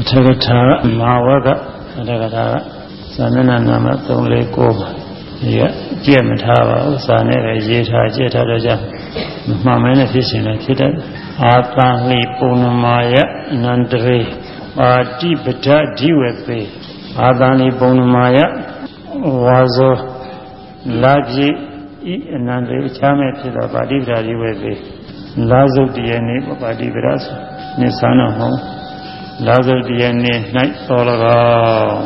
အထက်ကထာမာဝကအထက်ကထာကသာမဏေနာမ349ပါဒီကကြည့်မထားပါဥစ္စာနဲ့ပဲရေးထားကြည့်ထားတော့ကြောင့်မှန်မယ်နဲ့ဖြစ်ရှင်လည်းဖြစ်တယ်အာတန်လိပုံနမာယအနန္တရေပါတိပဒဓိဝေပေအာတန်လိပုံနမာယဝါဇောလာကြည့်ဤအနန္တရေချမ်းမဲ့ဖြစ်သောပါတိပဒဓိဝေပေလာဇုတ်တရနေပါတိပဒဆိုနိသနာဟော လာဇုတ်တရနေ၌တော်၎င်း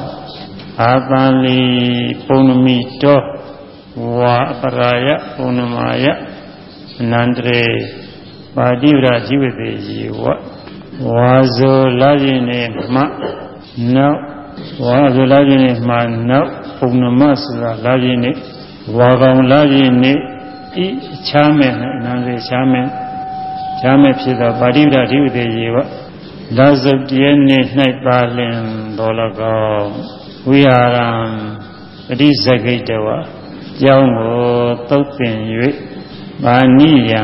အာတန်လီပုံနမိတောဝါပရာယပုံနမာယအနန္တရေပါတိဝရဇိဝတိယေဝဝါဇောလာခြင်းနေမှနောက်ဝါဇောလာခြင်းနေမှနောက်ပုံနမဆိုတာလာခြင်းနေဝါကောင်လာခြင်းနေဤချားမဲ့အနန္တရေချားမဲ့ချားမဲ့ဖြစ်သောပါတိဝရဇိဝတိယေဝ လာဇုတ်တည်းနေ၌ပါလင်တော်၎င်းဝိဟာရံပฏิဇဂိတဝကျောင်းကိုသုတ်ပင်၍မာနိယံ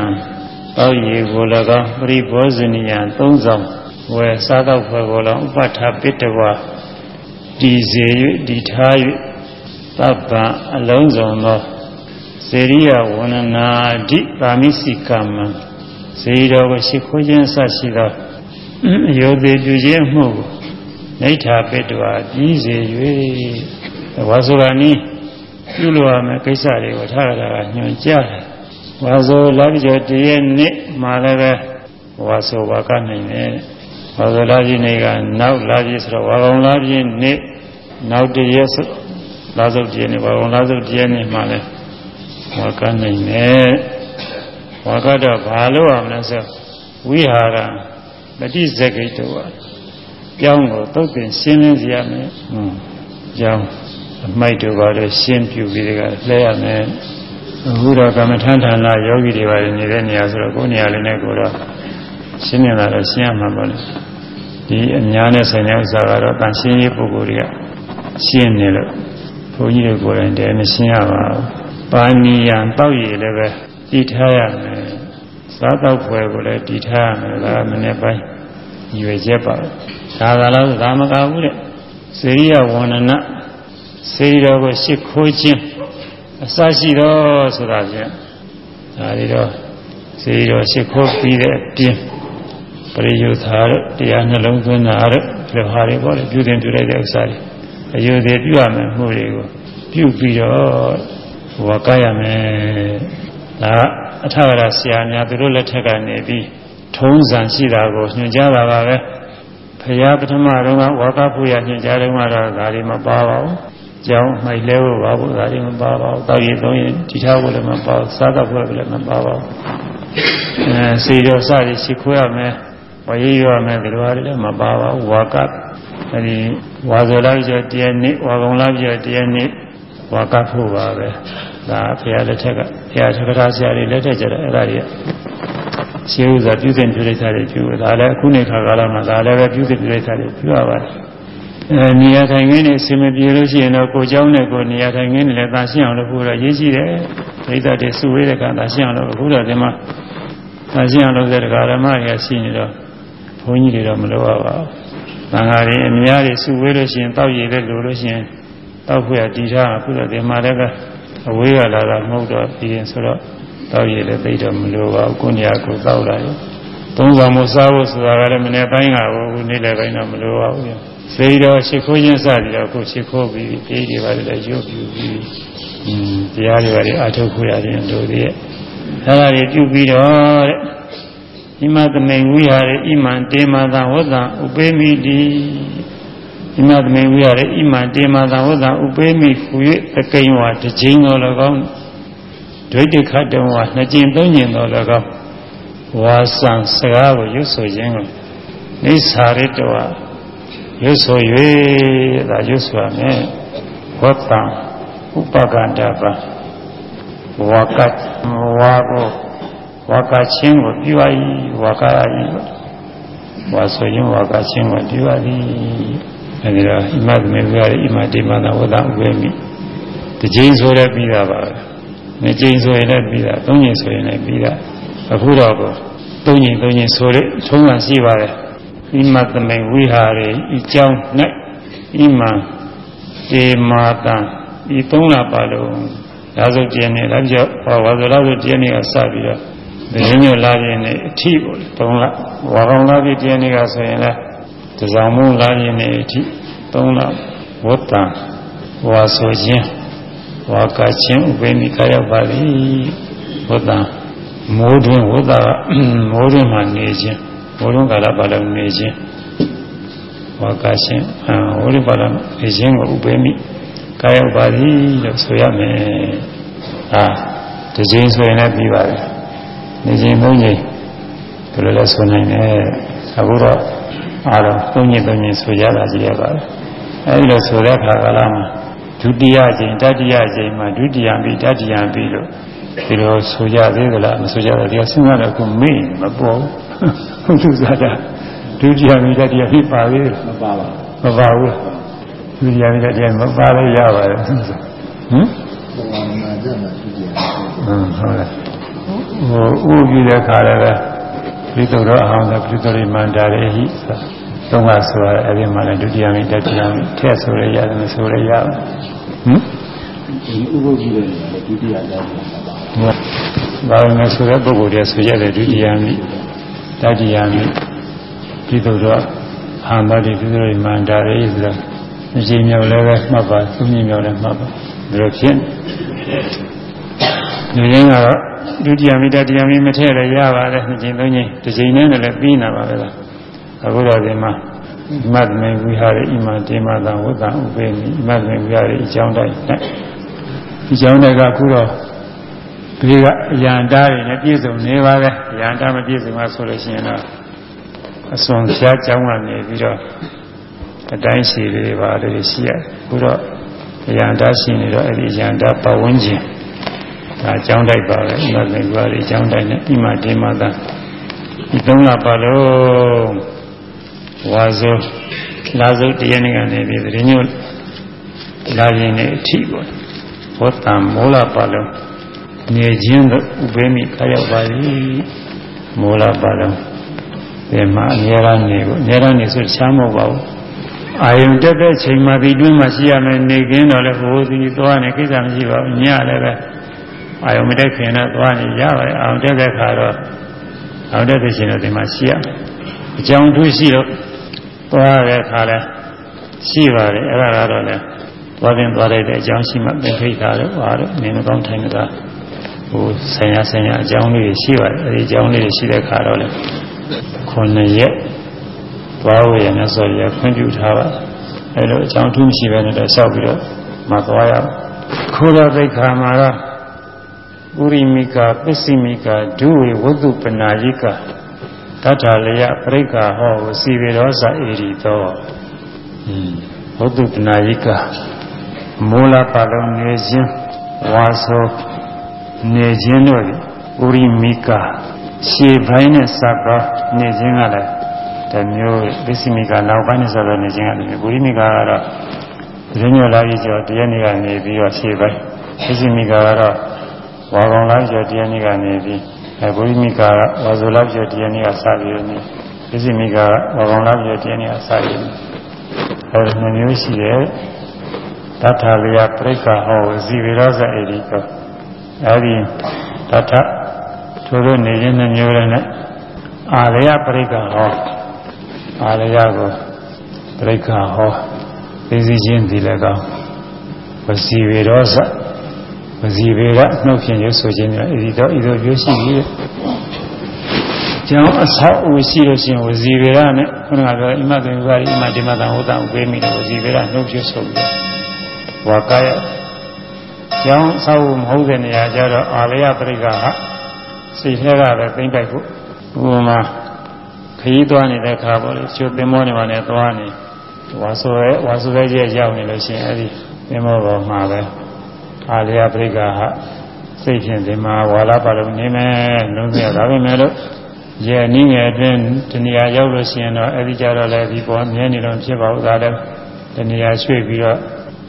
တောက်ရည်ကို၎င်းပရိဘောဇနိယံသုံးဆောင်ဝယ်စားတော့ဖွယ်ကို၎င်းဥပထာပိတဝတည်စေ၍တည်ထား၍သဗ္ဗံအလုံးစုံသောစေရိယဝန္ဒနာတိပါမိစိကမံစေတော်ကိုရှိခိုးခြင်းဆရှိသော ယောသေးပြုခြင်းမှုကိုနိဋ္ဌာပိတဝပြီးစေ၍ဝါဆိုရာနီးပြုလို့ရမယ်ကိစ္စတွေကိုထားရတာကညွှန်ကြားတယ်ဝါဆိုလာပြီးတော့တရက်နေ့မှလည်းပဲဝါဆိုဝါကနိုင်တယ်ဝါဆိုလာပြီးနေ့ကနောက်လာပြီးဆိုတော့ဝါကောင်လာပြီးနေ့နောက်တရက်လာစုပ်တရက်နေ့ဝါကောင်လာစုပ်တရက်နေ့မှလည်းဝါကနိုင်တယ်ဝါကတော့ဘာလို့ရမလဲဆိုဝိဟာရ ပฏิဇဂိတဝါကျောင်းကိုသုတ်တင်ရှင်းလင်းစီရမယ်။ဟွန်းကျောင်းအမိုက်တို့ပါလို့ရှင်းပြပြီးတကလှဲရမယ်။အခုတော့ကမ္မထန်ဌာနယောဂီတွေပါနေတဲ့နေရာဆိုတော့ကိုယ်နေရာလေးနဲ့ကိုတော့ရှင်းနေတာတော့ရှင်းရမှာပေါ့လေ။ဒီအများနဲ့ဆိုင်တဲ့ဥစ္စာကတော့တန်ရှင်းရေးပုဂ္ဂိုလ်တွေကရှင်းနေလို့ဘုန်းကြီးတွေကိုယ်တိုင်တည်းမရှင်းရပါဘူး။ပါဏီယံတောက်ရည်လည်းပဲတည်ထားရမယ်။ စားတော့ဖွယ်ကိုလည်းတည်ထားရမယ်ဒါမနေ့ပိုင်းရွေချက်ပါဒါကလည်းဒါမကဘူးတဲ့စေရိယဝန္ဒနာစေရီတော်ကိုရှ िख ိုးခြင်းအစရှိတော်ဆိုတာဖြင့်ဒါတွေတော့စေရီတော်ရှ िख ိုးပြီးတဲ့အပြင်ပရိယုသာတို့တရားနှလုံးသွင်းတာတို့ဒီဟာတွေပေါ့လေပြုတင်ပြုလိုက်တဲ့ဥစ္စာတွေအယုသေးပြုရမယ်မှုတွေကိုပြုပြီးတော့ဝါကရမယ်ဒါ အထဝရဆရာများသူတို့လက်ထက်ကနေပြီးထုံးစံရှိတာကိုညွှန်ကြားတာပါပဲဖရာပထမတော့ကဝါကဖို့ရညွှန်ကြားတယ်ကတော့ဒါတွေမပါပါဘူးကျောင်းမိုက်လဲဖို့ပါဘူးဒါတွေမပါပါဘူးတောက်ရည်သုံးရင်ဒီထားဖို့လည်းမပါဘူးစားတော့ဖို့လည်းမပါပါဘူးအဲစီရောစရရှိခွဲရမယ်ဝရည်ရမယ်ဒီလိုဟာတွေလည်းမပါပါဘူးဝါကအဲဒီဝါဇောလာကျော်တရနေ့ဝါကုံလာကျော်တရနေ့ဝါကဖို့ပါပဲဒါဖရာလက်ထက်က ဖရာသက္ကရာဆရာတွေလက်ထက်ကျတော့အဲ့ဒါတွေကရှင်းဥစွာပြုစဉ်ပြုလိုက်တာတွေပြုဒါလည်းအခုနေခါကာလမှာဒါလည်းပဲပြုစဉ်ပြုလိုက်တာတွေပြုရပါတယ်အဲနေရာထိုင်ခင်းနေအစင်မပြေလို့ရှိရင်တော့ကိုเจ้าနဲ့ကိုနေရာထိုင်ခင်းနေလည်းသာရှင်းအောင်လုပ်ဖို့တော့ရေးကြည့်တယ်ဒိဋ္ဌတွေစုဝေးတဲ့ကသာရှင်းအောင်လုပ်အခုတော့ဒီမှာသာရှင်းအောင်လုပ်တဲ့ဓမ္မတွေကရှိနေတော့ဘုန်းကြီးတွေတော့မလုပ်ရပါဘူးသံဃာတွေအများတွေစုဝေးလို့ရှိရင်တောက်ရည်တဲ့လူလို့ရှိရင်တောက်ခွေတည်ထားအခုတော့ဒီမှာလည်း အဝေးကလာတာမဟုတ်တော့ပြီးရင်ဆိုတော့တောက်ရည်လည်းသိတော့မလိုပါဘူးကိုညာကိုတောက်လာရောသုံးဆောင်မစားဖို့ဆိုတာကလည်းမနေ့ပိုင်းကဟိုနေ့လည်းပိုင်းတော့မလိုပါဘူးစေတော်ရှိခိုးခြင်းစသည်တော့ကိုရှိခိုးပြီးပြေးတွေပါလေရုပ်ပြူပြီးอืมတရားတွေပါလေအထုတ်ခွေရတယ်တို့တွေအဲ့ဒါတွေပြုပြီးတော့တဲ့ဣမသမိန်ဝိဟာရေဣမံတေမသာဝတ္တဥပေမိတိ ဣမသမိန်ဝိဟာရေဣမံတေမသာဝတ္တဥပေမိဟူ၍သကိန်းဝါတစ်ချိန်တော်၎င်းဒွိဋ္ဌခတ်တော်ဝါနှစ်ကျင်သုံးကျင်တော်၎င်းဝါစံစကားကိုရွတ်ဆိုခြင်းကိုနိစ္ဆာရတဝရွတ်ဆို၍ဒါရွတ်ဆိုရမယ်ဝတ္တံဥပကန္တပါဝါကဝါကိုဝါကချင်းကိုပြုရည်ဝါကရည်ဝါဆိုရင်ဝါကချင်းကိုပြုရည် အဲဒီတော့ဣမသမေဝရဣမတေမနာဝတ္တဥပေမိတစ်ချိန်ဆိုရပြီးတာပါနှစ်ချိန်ဆိုရင်လည်းပြီးတာသုံးချိန်ဆိုရင်လည်းပြီးတာအခုတော့သုံးချိန်သုံးချိန်ဆိုရထုံးတာရှိပါတယ်ဣမသမိဝိဟာရေဤကြောင်း၌ဣမံတေမာတံဤသုံးလပါလုံးဒါဆိုကျင်းနေလားကြောက်ဟောဝါဆိုလားဆိုကျင်းနေကစပြီးတော့ဒီညလာရင်နေအထီပေါ့သုံးလဝါကောင်လာပြီးကျင်းနေကဆိုရင်လည်း တစောင်းမုန်းလာရင်နေအထီသုံးလဝတ္တံဝါဆိုခြင်းဝါကချင်းဥပိမိခရောက်ပါသည်ဝတ္တံမိုးတွင်ဝတ္တကမိုးတွင်မှနေခြင်းမိုးတွင်ကာလပါလုံးနေခြင်းဝါကချင်းအာဝိရိပါဒနေခြင်းကိုဥပိမိခရောက်ပါသည်လို့ဆိုရမယ်ဟာဒီချိန်ဆိုရင်လည်းပြီးပါတယ်နေခြင်းသုံးချိန်ဘယ်လိုလဲဆိုနိုင်လဲအခုတော့ အားလုံးသုံးချိန်သုံးချိန်ဆိုကြတာကြည့်ရပါတယ်အဲဒီလိုဆိုတဲ့အခါကလာမှာဒုတိယချိန်တတိယချိန်မှာဒုတိယပြီးတတိယပြီးလို့ဒီလိုဆိုကြသေးသလားမဆိုကြတော့ဒီကစဉ်းစားတော့ခုမေ့မပေါ်ဘူးသူစားတာဒုတိယပြီးတတိယပြီးပါသေးတယ်မပါပါမပါဘူးဒုတိယပြီးတတိယမပါလို့ရပါတယ်ဟမ်ဘုရားနာကြမှာဒုတိယဟမ်ဟုတ်လားဟိုဥပြတဲ့ခါလည်း ပြိတုတော်အောင်သာပြိတုရိမန္တာရေဟိဆိုသုံးကဆိုရအဲ့ဒီမှာလည်းဒုတိယမိတတိယမိထည့်ဆိုရရတယ်မဆိုရရဟမ်ဒီဥပုပ်ကြီးလည်းဒုတိယတောင်းပါဘာလို့လဲဆိုတဲ့ပုဂ္ဂိုလ်တွေဆိုရတယ်ဒုတိယမိတတိယမိပြိတုတော်အာမတိပြိတုရိမန္တာရေဆိုတော့အချိန်မြောက်လည်းပဲမှတ်ပါသုံးညမြောက်လည်းမှတ်ပါဒါလိုဖြစ်နေရင်းကတော့ ဒုတိယမိတတိယမိမထည့်လည်းရပါတယ်နှစ်ချိန်သုံးချိန်တစ်ချိန်နဲ့လည်းပြီးနာပါပဲလားအခုတော့ဒီမှာမတ်မေဝိဟာရိဣမတေမသံဝတ္တံဥပေမိမတ်မေဝိဟာရိအကြောင်းတိုင်း၌ဒီကြောင်းတိုင်းကအခုတော့ဒီကအရန်တားတွေနဲ့ပြည့်စုံနေပါပဲအရန်တားမပြည့်စုံမှဆိုလို့ရှိရင်တော့အစွန်ဖြားကြောင်းကနေပြီးတော့အတိုင်းရှိတွေပါလို့ရှိရတယ်အခုတော့အရန်တားရှိနေတော့အဲ့ဒီအရန်တားပတ်ဝန်းကျင် ဒါအကြောင်းတိုက်ပါပဲမတ်မေဝိဟာရိအကြောင်းတိုင်းနဲ့ဣမတေမသံဒီသုံးလပါလုံးဝါဆိုလာစုတရနေ့ကနေပြီးတညို့လာရင်နဲ့အထီပေါ့ဘောတံမောလပါလုံးနေခြင်းတို့ဥပေမိခရောက်ပါသည်မောလပါလုံးဒီမှာအများအားနေပေါ့အများအားနေဆိုချမ်းမဟုတ်ပါဘူးအာယုန်တက်တဲ့ချိန်မှာဒီတွင်းမှာရှိရမယ်နေခင်းတော့လည်းဘိုးစီသွားနေကိစ္စမရှိပါဘူးညလည်းပဲ အာယုန်မတက်ခင်တော့သွားနေရပါတယ်အာယုန်တက်တဲ့ခါတော့အာယုန်တက်တဲ့ချိန်တော့ဒီမှာရှိရမယ်အကြောင်းထူးရှိတော့သွားတဲ့အခါလဲရှိပါတယ်အဲ့ဒါကတော့လည်းသွားတင်သွားလိုက်တဲ့အကြောင်းရှိမှသင်္ခိတာတော့ဟာတော့နေမကောင်းထိုင်တာဟိုဆင်ရဆင်ရအကြောင်းလေးရှိပါတယ်အဲ့ဒီအကြောင်းလေးရှိတဲ့အခါတော့လေခုနှစ်ရက်သွားဝေရမြတ်စွာဘုရားခွင့်ပြုထားပါအဲ့လိုအကြောင်းထူးမရှိပဲနဲ့တော့လျှောက်ပြီးတော့မသွားရခိုးတော်သိခါမှာတော့ ပုရိမိကပစ္စည်းမိကဒုဝေဝတ္တုပနာယိကတတ္ထာလယပရိက္ခဟောစီဝေရောဇဧရီသောဘုဒ္ဓတနာယိကမောလပါလုံးနေခြင်းဝါဆိုနေခြင်းတို့ဥရိမိကရှေဘိုင်းနဲ့စပ်တော့နေခြင်းကလည်းတမျိုးပစ္စည်းမိကနောက်ပိုင်းနဲ့စပ်တော့နေခြင်းကလည်းဥရိမိကကတော့ဒီညလာပြီးကျော်တရနေ့ကနေပြီးတော့ရှေဘိုင်းပစ္စည်းမိကကတော့ ဝါကောင်လာကျော်တရနေ့ကနေပြီးအဲဘုရိမိကာကဝါဇုလပြည့်တရားနည်းကစပြီးနေပစ္စည်းမိကာကဝါကောင်လပြည့်တရားနည်းကစပြီးနေအဲဒီနှမျိုးရှိတယ်တထလျာပြိက္ခဟောဇီဝရဇအေဒီကောအဲဒီတထထိုတို့နေခြင်းနှမျိုးနဲ့အာရယပြိက္ခဟောအာရယကိုပြိက္ခဟောသိသိချင်းဒီလည်းကောဝစီဝေရောဇ ဝစီပေကနှုတ်ဖြင့်ရုပ်ဆိုခြင်းများဤတော့ဤသို့ပြောရှိပြီးကျောင်းအဆောက်အဦရှိလို့ရှိရင်ဝစီပေကနဲ့ခုနကပြောအိမသေဝါရိအိမတိမတံဟောတံဥပေးမိတယ်ဝစီပေကနှုတ်ဖြင့်ဆိုပြီးဝါကာယကျောင်းဆောက်အဦမဟုတ်တဲ့နေရာကျတော့အာလယပရိက္ခဟာစိတ်ထဲကပဲသိမ့်ပိုက်ဖို့ဥပမာခရီးသွားနေတဲ့ခါပေါ့လေကျွတ်သင်္ဘောနေမှာနဲ့သွားနေဝါဆိုရဲဝါဆိုရဲကြီးရောက်နေလို့ရှိရင်အဲ့ဒီသင်္ဘောပေါ်မှာပဲ အာလယပရိက္ခဟာစိတ်ဖြင့်ဒီမှာဝါလာပါလို့နေမယ်လုံးပြဒါပဲမဲ့လို့ရဲ့နည်းငယ်အတွင်းတဏှာရောက်လို့ရှိရင်တော့အဲဒီကြတော့လည်းဒီပေါ်မြဲနေတော့ဖြစ်ပါဦးဒါလည်းတဏှာရွှေ့ပြီးတော့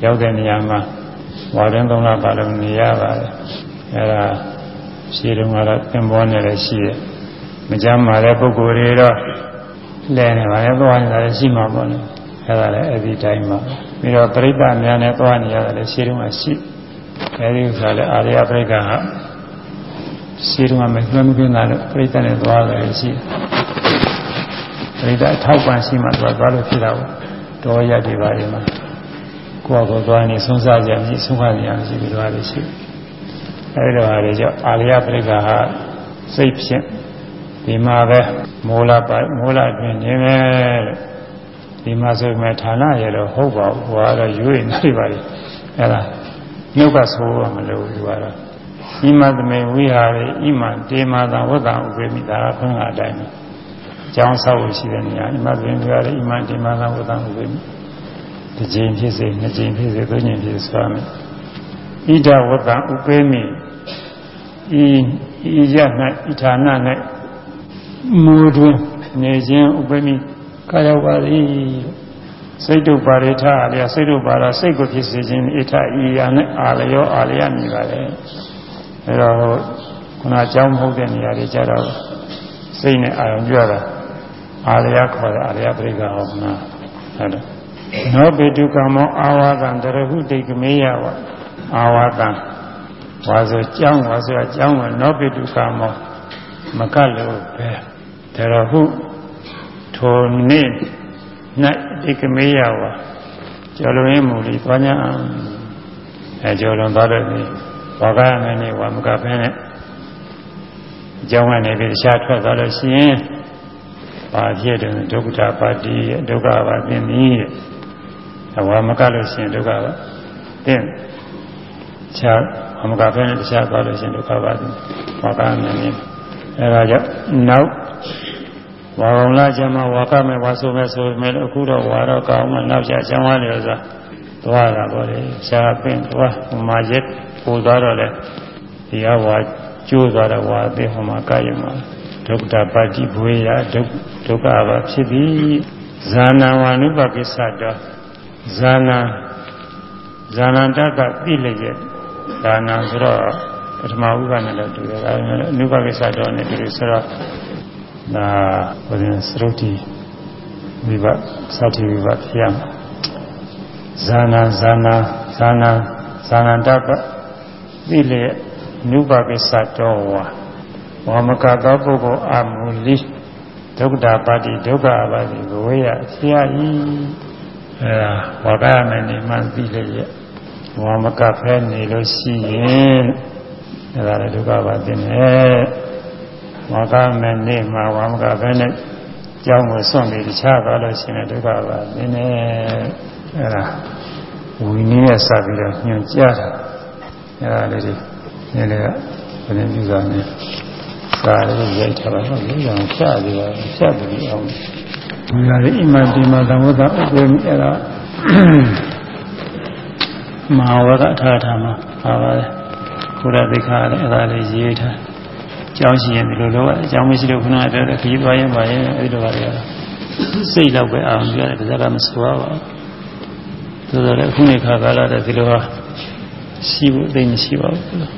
ရောက်တဲ့နေရာမှာဝါရင်သုံးလပါလို့နေရပါတယ်အဲဒါရှိတုန်းကတော့သင်္ဘောနဲ့လည်းရှိတယ်မကြမ်းပါတဲ့ပုဂ္ဂိုလ်တွေတော့လဲနေပါလေသွားနေတာလည်းရှိမှာပေါ့လေအဲ့ဒါလည်းအဲ့ဒီတိုင်းမှာပြီးတော့ပြိဿအများနဲ့သွားနေရတယ်လည်းရှင်းတော့ရှိ အဲ့ဒီဥစ္စာလည်းအာရယပြိဿကရှင်းတော့မလွှမ်းမကင်းတာလည်းပြိဿနဲ့သွားတယ်ရှိပြိဿအထောက်ပံ့ရှိမှသွားသွားလို့ဖြစ်တာပေါ့တော်ရည်ပါလေမှာကိုယ့်ကိုယ်သွားနေဆုံးစားကြမရှိဆုံးခါကြမရှိပြီးသွားလို့ရှိအဲဒီတော့ဟာလေကြောင့်အာရယပြိဿဟာစိတ်ဖြင့်ဒီမှာပဲမိုးလာပါမိုးလာတွင်နေမယ်လို့ဒီမှာဆိုမဲ့ဌာနရတော့ဟုတ်ပါဘူးဟိုကတော့ရွေးနေပါလေအဲဒါ နှုတ်ကဆိုးမလို့ဒီကတော့ဣမသမေဝိဟာရေဣမတေမာသဝတ္တဥပေမိဒါကခွင့်ကအတိုင်းပဲကျောင်းဆောက်လို့ရှိတဲ့နေရာဣမသမေဝိဟာရေဣမတေမာသဝတ္တဥပေမိတစ်ကြိမ်ဖြစ်စေနှစ်ကြိမ်ဖြစ်စေသုံးကြိမ်ဖြစ်စေဆိုရမယ်ဣဒဝတ္တဥပေမိဤဤရ၌ဤဌာန၌မူတွင်နေခြင်းဥပမိကာယဝါရီ စိတ်တုပါရိထအလျာစိတ်တုပါရစိတ်ကိုဖြစ်စေခြင်းဣထဤယာနဲ့အာလျောအာလျာနေပါလေအဲတော့ခုနအကြောင်းမဟုတ်တဲ့နေရာတွေကြတော့စိတ်နဲ့အာရုံကြွတာအာလျာခေါ်တဲ့အာလျာပရိက္ခဟောနာဟုတ်တယ်နောပေတုကမောအာဝါဒံတရဟုတိတ်ကမေယဝအာဝါဒံဝါဆိုကြောင်းဝါဆိုအကြောင်းကနောပေတုကမောမကလို့ပဲတရဟုထိုနေ့၌ ဧကမေယဝါကျော်လွင်မူလီသွား냐အဲကျော်လွန်သွားတဲ့နေ့ဝါကရမယ်နေ့ဝါမကဖဲနဲ့အကြောင်းကနေပြီးတခြားထွက်သွားလို့ရှိရင်ပါဖြစ်တယ်ဒုက္ခပါတိဒုက္ခပါသိမည်ဝါမကလို့ရှိရင်ဒုက္ခပါသိခြားဝါမကဖဲနဲ့တခြားသွားလို့ရှိရင်ဒုက္ခပါသိဝါကရမယ်နေ့အဲဒါကြောင့်နောက် ဝါကောင်လာကျမဝါကမဲ့ဝါဆိုမဲ့ဆိုမဲ့အခုတော့ဝါတော့ကောင်းမှနောက်ကျကျမ်းဝါတယ်ဆိုသွားတာပေါ့လေရှားပင်သွားဟိုမှာရက်ပို့သွားတော့လေဒီကဝါကျိုးသွားတော့ဝါအသေးဟိုမှာကာယမှာဒုက္ခပါတိဘွေရဒုက္ဒုက္ခပါဖြစ်ပြီးဇာနာဝ ानु ပကိစ္စတော်ဇာနာဇာနန္တကပြိလျက်ဇာနာဆိုတော့ပထမဥပ္ပနဲ့လည်းတူတယ်ဒါပေမဲ့အနုပကိစ္စတော်နဲ့တူတယ်ဆိုတော့ ဒါဘုရင်သရုတ်တီဝိဘသတိဝိဘဖြစ်ရမှာဇာနာဇာနာဇာနာဇာနန္တပသိလေနုပကိစ္စတော်ဝါဝါမကသောပုဂ္ဂိုလ်အမူလိဒုက္ခပါတိဒုက္ခပါတိဘဝရဖြစ်ရ၏အဲဒါဝါကရမယ်နေမှသိလေရဝါမကဖဲနေလို့ရှိရင်အဲဒါလည်းဒုက္ခပါတိနဲ့ ဝါကမဲ့နေ့မှာဝါမကပဲနဲ့ကြောင်းကိုစွန့်ပြီးတခြားသွားလို့ရှိရင်ဒုက္ခပါနည်းနည်းအဲ့ဒါဝိနည်းရစပြီးတော့ညွှန်ကြားတာအဲ့ဒါလေးတွေနည်းနည်းကဘယ်လိုပြုစားနေစာလေးရိုက်ထားပါတော့လူရောင်ဖြတ်ပြီးတော့ဖြတ်ပြီးအောင်ဒီဟာလေးအိမန်ဒီမာသံဝတ္တဥပ္ပေမိအဲ့ဒါမဟာဝရအထာထာမှာပါပါတယ်ဘုရားသိက္ခာလည်းအဲ့ဒါလေးရေးထား ကြောင်းရှိရင်ဒီလိုလိုအကြောင်းမရှိလို့ခုနကပြောတဲ့ခကြီးသွားရင်ပါရင်အဲ့လိုပါလေစိတ်တော့ပဲအောင်ပြောတယ်ဒါကမဆိုးပါဘူးသို့တော်လည်းခုနေခါကာလတဲ့ဒီလိုဟာရှိဖို့သိမရှိပါဘူး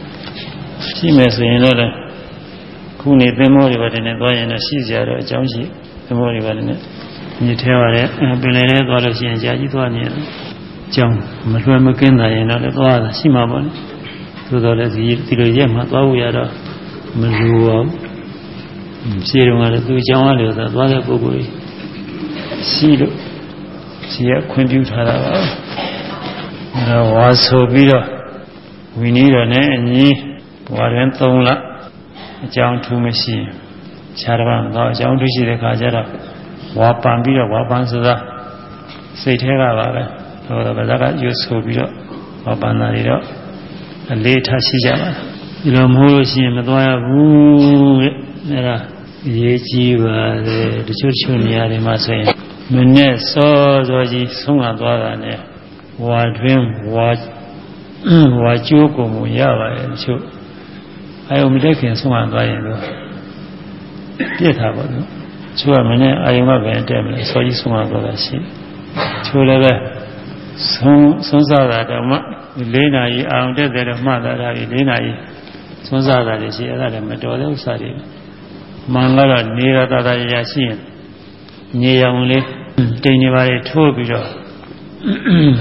ရှိမယ်ဆိုရင်တော့ခုနေသင်္ဘောတွေပါတယ်နဲ့သွားရင်တော့ရှိကြတော့အကြောင်းရှိသင်္ဘောတွေပါတယ်နဲ့ညစ်ထဲပါတယ်ပင်လယ်ထဲသွားလို့ရှိရင်ကြာကြီးသွားနေတယ်အကြောင်းမလွှဲမကင်းတာရင်တော့လည်းသွားတာရှိမှာပေါ့လေသို့တော်လည်းဒီလိုရက်မှသွားဖို့ရတော့ မလိုပါဘူးရှင်းတော့လည်းသူအကြောင်းအလို့သာသွားတဲ့ပုဂ္ဂိုလ်ကြီးရှိလို့ရှိရခွင့်ပြုထားတာပါအဲဝါဆိုပြီးတော့ဝီနည်းတော်နဲ့အညီဘဝတွင်3လအကြောင်းထူးမရှိခြားတော့တော့အကြောင်းထူးရှိတဲ့ခါကျတော့ဝါပန်ပြီးတော့ဝါပန်ဆိုတာစိတ်ထဲကပါပဲဟိုတော့ဗဇက်ကရွတ်ဆိုပြီးတော့ဝါပန်တာတွေတော့အလေးထားရှိကြပါလား ဒီလိုမဟုတ်လို့ရှိရင်မသွားရဘူးတဲ့အဲ့ဒါအရေးကြီးပါတယ်တချို့ချို့နေရာတွေမှာဆိုရင်မနဲ့စောစောကြီးဆုံးမသွားတာနဲ့ဝါတွင်းဝါဝါကျိုးကုန်မှုရပါတယ်တချို့အဲုံမတက်ခင်ဆုံးမသွားရင်တော့ပြစ်တာပေါ့နော်ချို့ကမနဲ့အာယုံကပဲတက်မယ်စောကြီးဆုံးမသွားတာရှိချို့လည်းပဲဆုံးဆုံးစားတာတော့မှ၄နာရီအောင်တက်တယ်တော့မှတ်တာဒါကြီး၄နာရီ စွန်းစားတာတွေရှိအဲ့ဒါလည်းမတော်တဲ့ဥစ္စာတွေမှန်ကတော့နေရတာတာရရှိရင်ညေရောင်လေးတိမ်နေပါလေထိုးပြီးတော့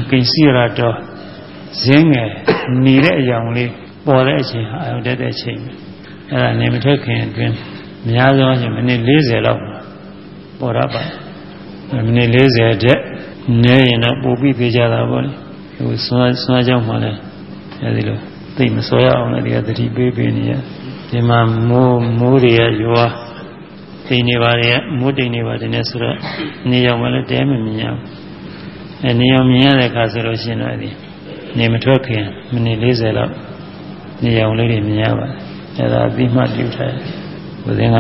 ကိစီရတော့ဇင်းငယ်หนีတဲ့အယောင်လေးပေါ်တဲ့အချိန်အာရုံတက်တဲ့အချိန်အဲ့ဒါနေမထွက်ခင်အတွင်းများသောအားဖြင့်မိနစ်40လောက်ပေါ်ရပါမိနစ်40တဲ့နေရင်တော့ပို့ပြီးသေးကြတာပေါ့လေဟိုဆွမ်းဆွမ်းကြောင်းမှလည်းအဲဒီလို သိမစောရအောင်လည်းဒီကသတိပေးပေးနေရဒီမှာမိုးမိုးတွေကရွာတိမ်နေပါရဲ့မိုးတိမ်နေပါတယ်နဲ့ဆိုတော့နေရောင်မှလည်းတဲမမြင်ရဘူးအဲနေရောင်မြင်ရတဲ့အခါဆိုလို့ရှိရင်တော့အဲဒီနေမထွက်ခင်မိနစ်40လောက်နေရောင်လေးတွေမြင်ရပါတယ်အဲဒါအပြီးမှပြုထားတယ်ဘုရင်က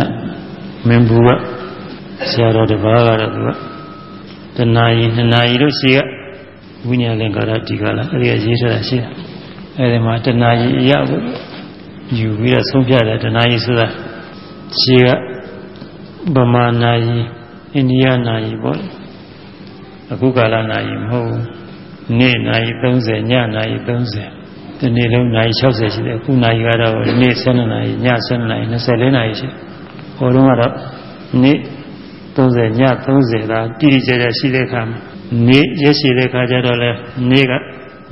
မင်းဘူးကဆရာတော်တစ်ပါးကတော့သူကတဏှာကြီးနှစ်နာရီလို့ရှိကဝိညာဉ်လင်္ကာရဒီကလာအဲ့ဒီရေးထားတာရှိတယ် အဲ့ဒီမှာတဏှာကြီးအရာကိုယူပြီးတော့ဆုံးဖြတ်တယ်တဏှာကြီးဆိုတာရှိကဗမာနာယီအိန္ဒိယနာယီပေါ့အခုကာလနာယီမဟုတ်ဘူးနေ့နာယီ30ညနာယီ30ဒီနေ့လုံးနာယီ60ရှိတယ်အခုနာယီကတော့နေ့12နာယီည12နာယီ24နာယီရှိဟိုတုန်းကတော့နေ့30ည30လားတိတိကျကျရှိတဲ့အခါနေ့ရက်ရှိတဲ့အခါကျတော့လဲနေ့က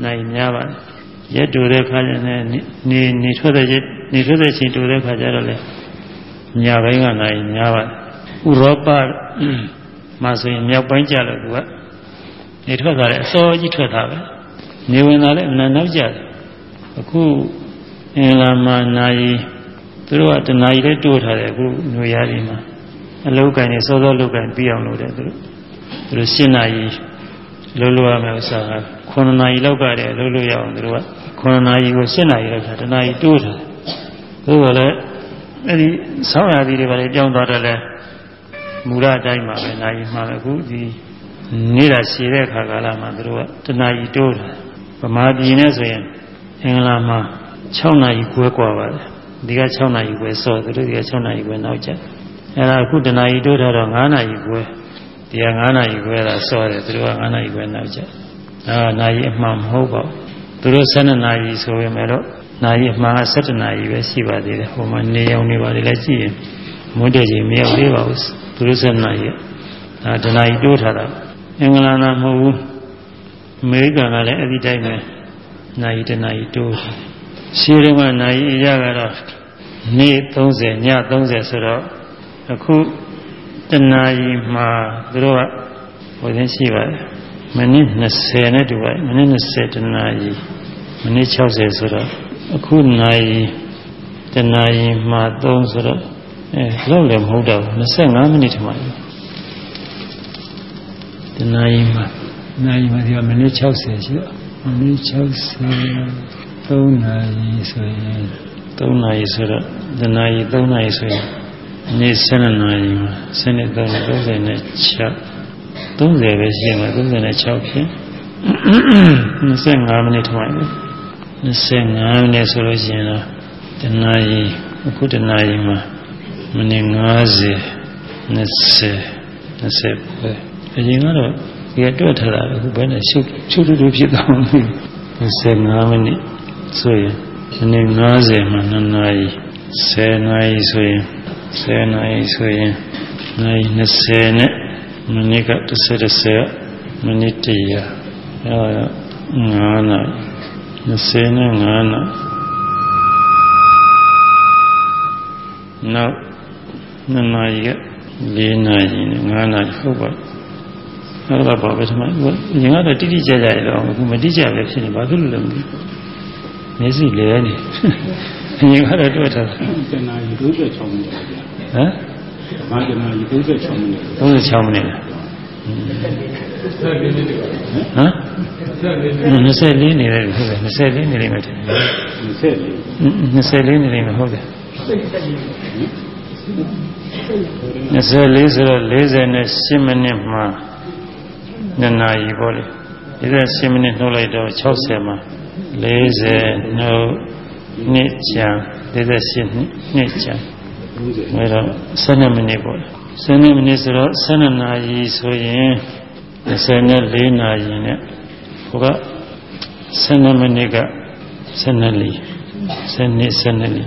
နိုင်များပါတယ် ရက်တူတဲ့အခါကျလည်းနေနေထွက်တဲ့နေထွက်တဲ့ချိန်တူတဲ့အခါကျတော့လဲညပိုင်းကနိုင်များပါတယ်ဥရောပမှာဆိုရင်မြောက်ပိုင်းကျတော့သူကနေထွက်တာလေအစောကြီးထွက်တာပဲနေဝင်တာလည်းအနန္နောက်ကျတယ်အခုအင်္ဂလန်မှာနိုင်သူတို့ကတနာရီလေးတိုးထားတယ်အခုညွေရာတွေမှာအလုတ်ကန်နေစောစောလုတ်ကန်ပြီးအောင်လုပ်တယ်သူတို့သူတို့၈နာရီလှုပ်လို့ရမယ်ဥစ္စာက 9နာရီလောက်ကတည်းကလှုပ်လို့ရအောင်သူတို့က9နာရီကို7နာရီလောက်ထားတနာရီတိုးထားတယ်သို့တော်လည်းအဲ့ဒီဆောင်းရာသီတွေပါလေပြောင်းသွားတယ်လဲမူရအတိုင်းမှာပဲနိုင်မှာပဲအခုဒီနေတာရှည်တဲ့ခါကာလမှာသူတို့ကတနာရီတိုးတယ်ဗမာပြည်နဲ့ဆိုရင်အင်္ဂလာမှာ6နာရီခွဲกว่าပါတယ်ဒီက6နာရီခွဲစောသူတို့က6နာရီခွဲနောက်ကျအဲ့ဒါအခုတနာရီတိုးထားတော့9နာရီခွဲဒီက9နာရီခွဲတာစောတယ်သူတို့က9နာရီခွဲနောက်ကျ အာနာရီအမှန်မဟုတ်ပါဘူးသူတို့12နာရီဆိုပေမဲ့တော့နာရီအမှန်က17နာရီပဲရှိပါသေးတယ်ဟိုမှာနေရောင်နေပါလေလည်းကြည့်ရင်မွေးတဲ့ချိန်မရောက်သေးပါဘူးသူတို့17နာရီဒါတနာရီတိုးထားတာအင်္ဂလန်ကမဟုတ်ဘူးအမေရိကန်ကလည်းအဲ့ဒီတိုင်းပဲနာရီတနာရီတိုးထားရှင်းတော့ကနာရီအရာကတော့နေ့30ည30ဆိုတော့အခုတနာရီမှာသူတို့ကဟိုသင်းရှိပါတယ် မိနစ်20နဲ့တူပါတယ်မိနစ်20တနာရီမိနစ်60ဆိုတော့အခုနိုင်တနာရီမှာ3ဆိုတော့အဲလောက်လည်းမဟုတ်တော့25မိနစ်ထမှတနာရီမှာနိုင်မှာဒီကမိနစ်60ရှိတော့မိနစ်60 3နာရီဆိုရင်3နာရီဆိုတော့တနာရီ3နာရီဆိုရင်နေ့7နာရီမှာ7နဲ့3နဲ့30နဲ့6 30ပဲရှိမှာ36ဖြစ်25မိနစ်ထမှ25မိနစ်ဆိုလို့ရှိရင်တော့တနာရီအခုတနာရီမှာမိနစ်90 20 20ပဲအရင်ကတော့ဒီကတွက်ထားတာအခုဘယ်နဲ့ရှုပ်ရှုပ်တူတူဖြစ်သွားလဲ25မိနစ်ဆိုရင်မိနစ်90မှာ2နာရီ10နာရီဆိုရင်10နာရီဆိုရင်နာရီ20နဲ့ မိနစ်က30 30မိနစ်တရာအဲ9နာရီ25နာနောက်2နာရီက4နာရီနဲ့5နာရီဟုတ်ပါအဲ့ဒါပါပဲဒီမှာငင်ကတော့တိတိကျကျရတော့အခုမတိကျပဲဖြစ်နေဘာဖြစ်လို့လဲမသိဘူးမျက်စိလဲနေငင်ကတော့တွေ့တာတနာရီ36မိနစ်ပါဗျာဟမ် ဘာတနာရီ36မိနစ်36မိနစ်လားဟမ်24နေတယ်ဟုတ်တယ်24နေလိမ့်မယ်24 24နေလိမ့်မယ်ဟုတ်တယ်24ဆိုတော့48မိနစ်မှာ2နာရီပေါ့လေ48မိနစ်နှုတ်လိုက်တော့60မှာ40နှုတ်နှစ်ချံ48နှစ်ချံ အဲတော့7မိနစ်ပေါ့လေ7မိနစ်ဆိုတော့7နာရီဆိုရင်24နာရီနဲ့ဟိုက12မိနစ်က12လီ12 12လီ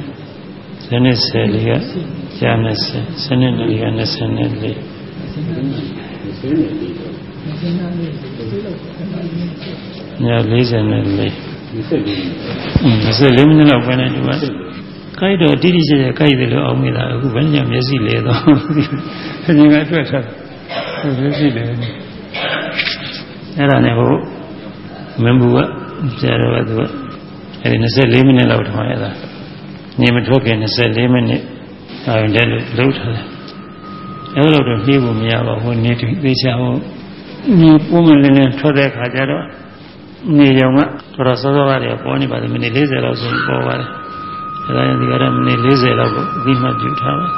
12 10လီကကျန်20 12လီက24 24တော့ည44 24 24မိနစ်လောက်ပဲနဲ့ဒီက ကိုက်တော့တိတိကျကျကိုက်တယ်လို့အောင်မိတာအခုဘယ်ညမျက်စိလဲတော့အရင်ကတွေ့ထားမျက်စိလဲအဲ့ဒါနဲ့ဟိုမင်းဘူးကဆရာတော်ကသူကအဲ့ဒီ24မိနစ်လောက်ထားရတာနေမထွက်ခင်24မိနစ်အာရုံတက်လို့လှုပ်ထားတယ်အဲ့လိုတော့နှေးဖို့မရပါဘူးနေတူသိချာဟိုနေပုံမလင်းလင်းထွက်တဲ့ခါကျတော့နေရောင်ကတော်တော်စောစောကနေပေါ်နေပါတယ်မိနစ်40လောက်ဆိုပေါ်ပါတယ် အဲဒါရင်ဒီကတော့မိနစ်40လောက်ကိုအပြီးမှပြုထားပါ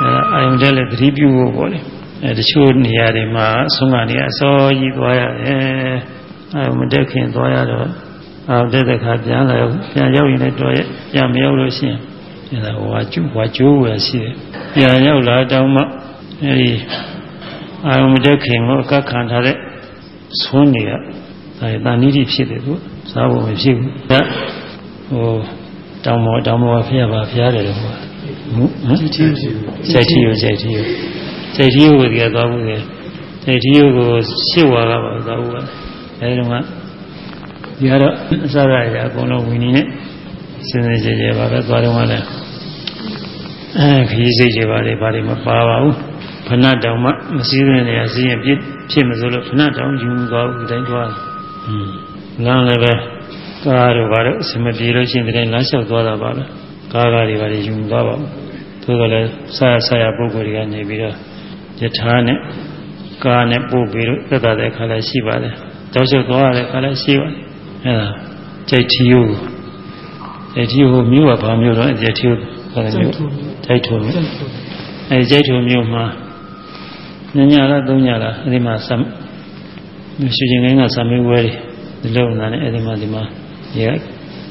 အဲဒါအာယုန်တက်လည်းသတိပြုဖို့ပေါ့လေအဲတချို့နေရာတွေမှာဆုံးကနေအစောကြီးသွားရတယ်အာယုန်မတက်ခင်သွားရတော့အာယုန်တက်တဲ့ခါပြန်လာရောက်ပြန်ရောက်ရင်လည်းတော်ရဲ့ပြန်မရောက်လို့ရှိရင်အဲဒါဝါကျူဝါကျိုးဝယ်ရှိတယ်ပြန်ရောက်လာတောင်းမှအဲဒီအာယုန်မတက်ခင်ကိုအကခံထားတဲ့သွန်းနေရအဲတန်နိတိဖြစ်တယ်သူစားဖို့မဖြစ်ဘူးဒါ ဟိုတောင်မောတောင်မောဖျက်ပါဖျားတယ်လို့ဟိုဟမ်စိတ်ထီစိတ်ထီကိုစိတ်ထီကိုစိတ်ထီကိုဒီကသွားဘူးလေစိတ်ထီကိုရှစ်ဝါကပါသွားဘူးအဲဒီတော့ကဒီကတော့အစရရအကုန်လုံးဝီနီနဲ့စဉ်းစားကြကြပါပဲသွားတော့မှလည်းအဲခရီးစိတ်တွေပါလေဘာတွေမပါပါဘူးဖဏတောင်မှမစည်းရနေရစီရင်ပြစ်ဖြစ်မစိုးလို့ဖဏတောင်ယူသွားဘူးတိုင်းသွားอืมလမ်းလည်းပဲ ကားတို့ဘာလို့အစမပြေလို့ရှိရင်တိုင်းလမ်းလျှောက်သွားတာပါပဲကားကားတွေဘာတွေယူသွားပါဘူးသူကလည်းဆရာဆရာပုဂ္ဂိုလ်တွေကနေပြီးတော့ယထာနဲ့ကားနဲ့ပို့ပြီးတော့သက်သာတဲ့ခါလည်းရှိပါတယ်တောက်လျှောက်သွားရတဲ့ခါလည်းရှိပါတယ်အဲဒါကြိတ်ထီယိုကြိတ်ထီယိုမြို့ကဘာမြို့တော့ကြိတ်ထီယိုခေါ်တယ်မြို့ကြိတ်ထုံမြို့အဲကြိတ်ထုံမြို့မှာညညလားသုံးညလားအဲဒီမှာဆမ်ရွှေချင်းငင်းကဆမ်မီဝဲတွေဒီလိုနာနဲ့အဲဒီမှာဒီမှာ ဒီက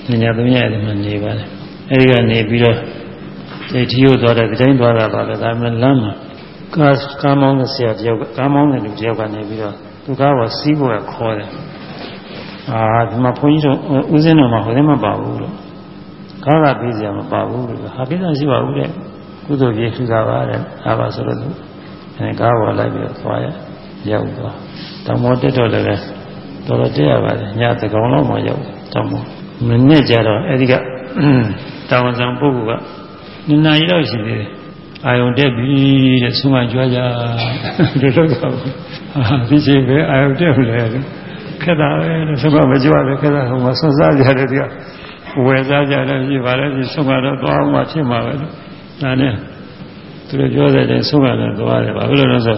ညညသုံးညအဲဒီမှာနေပါတယ်အဲဒီကနေပြီးတော့ကြိတ်ထီယိုသွားတဲ့တိုင်းသွားတာပါပဲဒါမှလမ်းမှာကားကားမောင်းတဲ့ဆရာတယောက်ကကားမောင်းတဲ့လူတယောက်ကနေပြီးတော့သူကားကစီးဖို့ခေါ်တယ်အာဒီမှာဘုန်းကြီးတို့ဦးစင်းတော်မှာဟိုထဲမှာပါဘူးလို့ကားကပြီးစရာမပါဘူးလို့ဟာကိစ္စရှိပါဘူးတဲ့ကုသိုလ်ကြီးထူတာပါတဲ့အားပါဆိုတော့သူအဲကားပေါ်လိုက်ပြီးတော့သွားရရောက်သွားတောင်မောတက်တော့လည်းတော်တော်တက်ရပါတယ်ညသကောင်လောက်မှရောက် တောင်မောမနေ့ကျတော့အဲဒီကတောင်ဆောင်ပုဂ္ဂိုလ်ကနင်နာရီတော့ရှိသေးတယ်အာယုန်တက်ပြီတဲ့ဆုံးမကြွားကြဒီလိုတော့ဟာဒီချိန်ပဲအာယုန်တက်လဲခက်တာပဲဆုံးမမကြွားလည်းခက်တာဟိုမှာဆွစားကြတယ်ဒီကဝယ်စားကြတယ်ပြပါလေဒီဆုံးမတော့သွားအောင်မှဖြစ်မှာပဲဒါနဲ့သူတို့ပြောတဲ့ဆုံးမတော့သွားတယ်ဘာလို့လဲဆို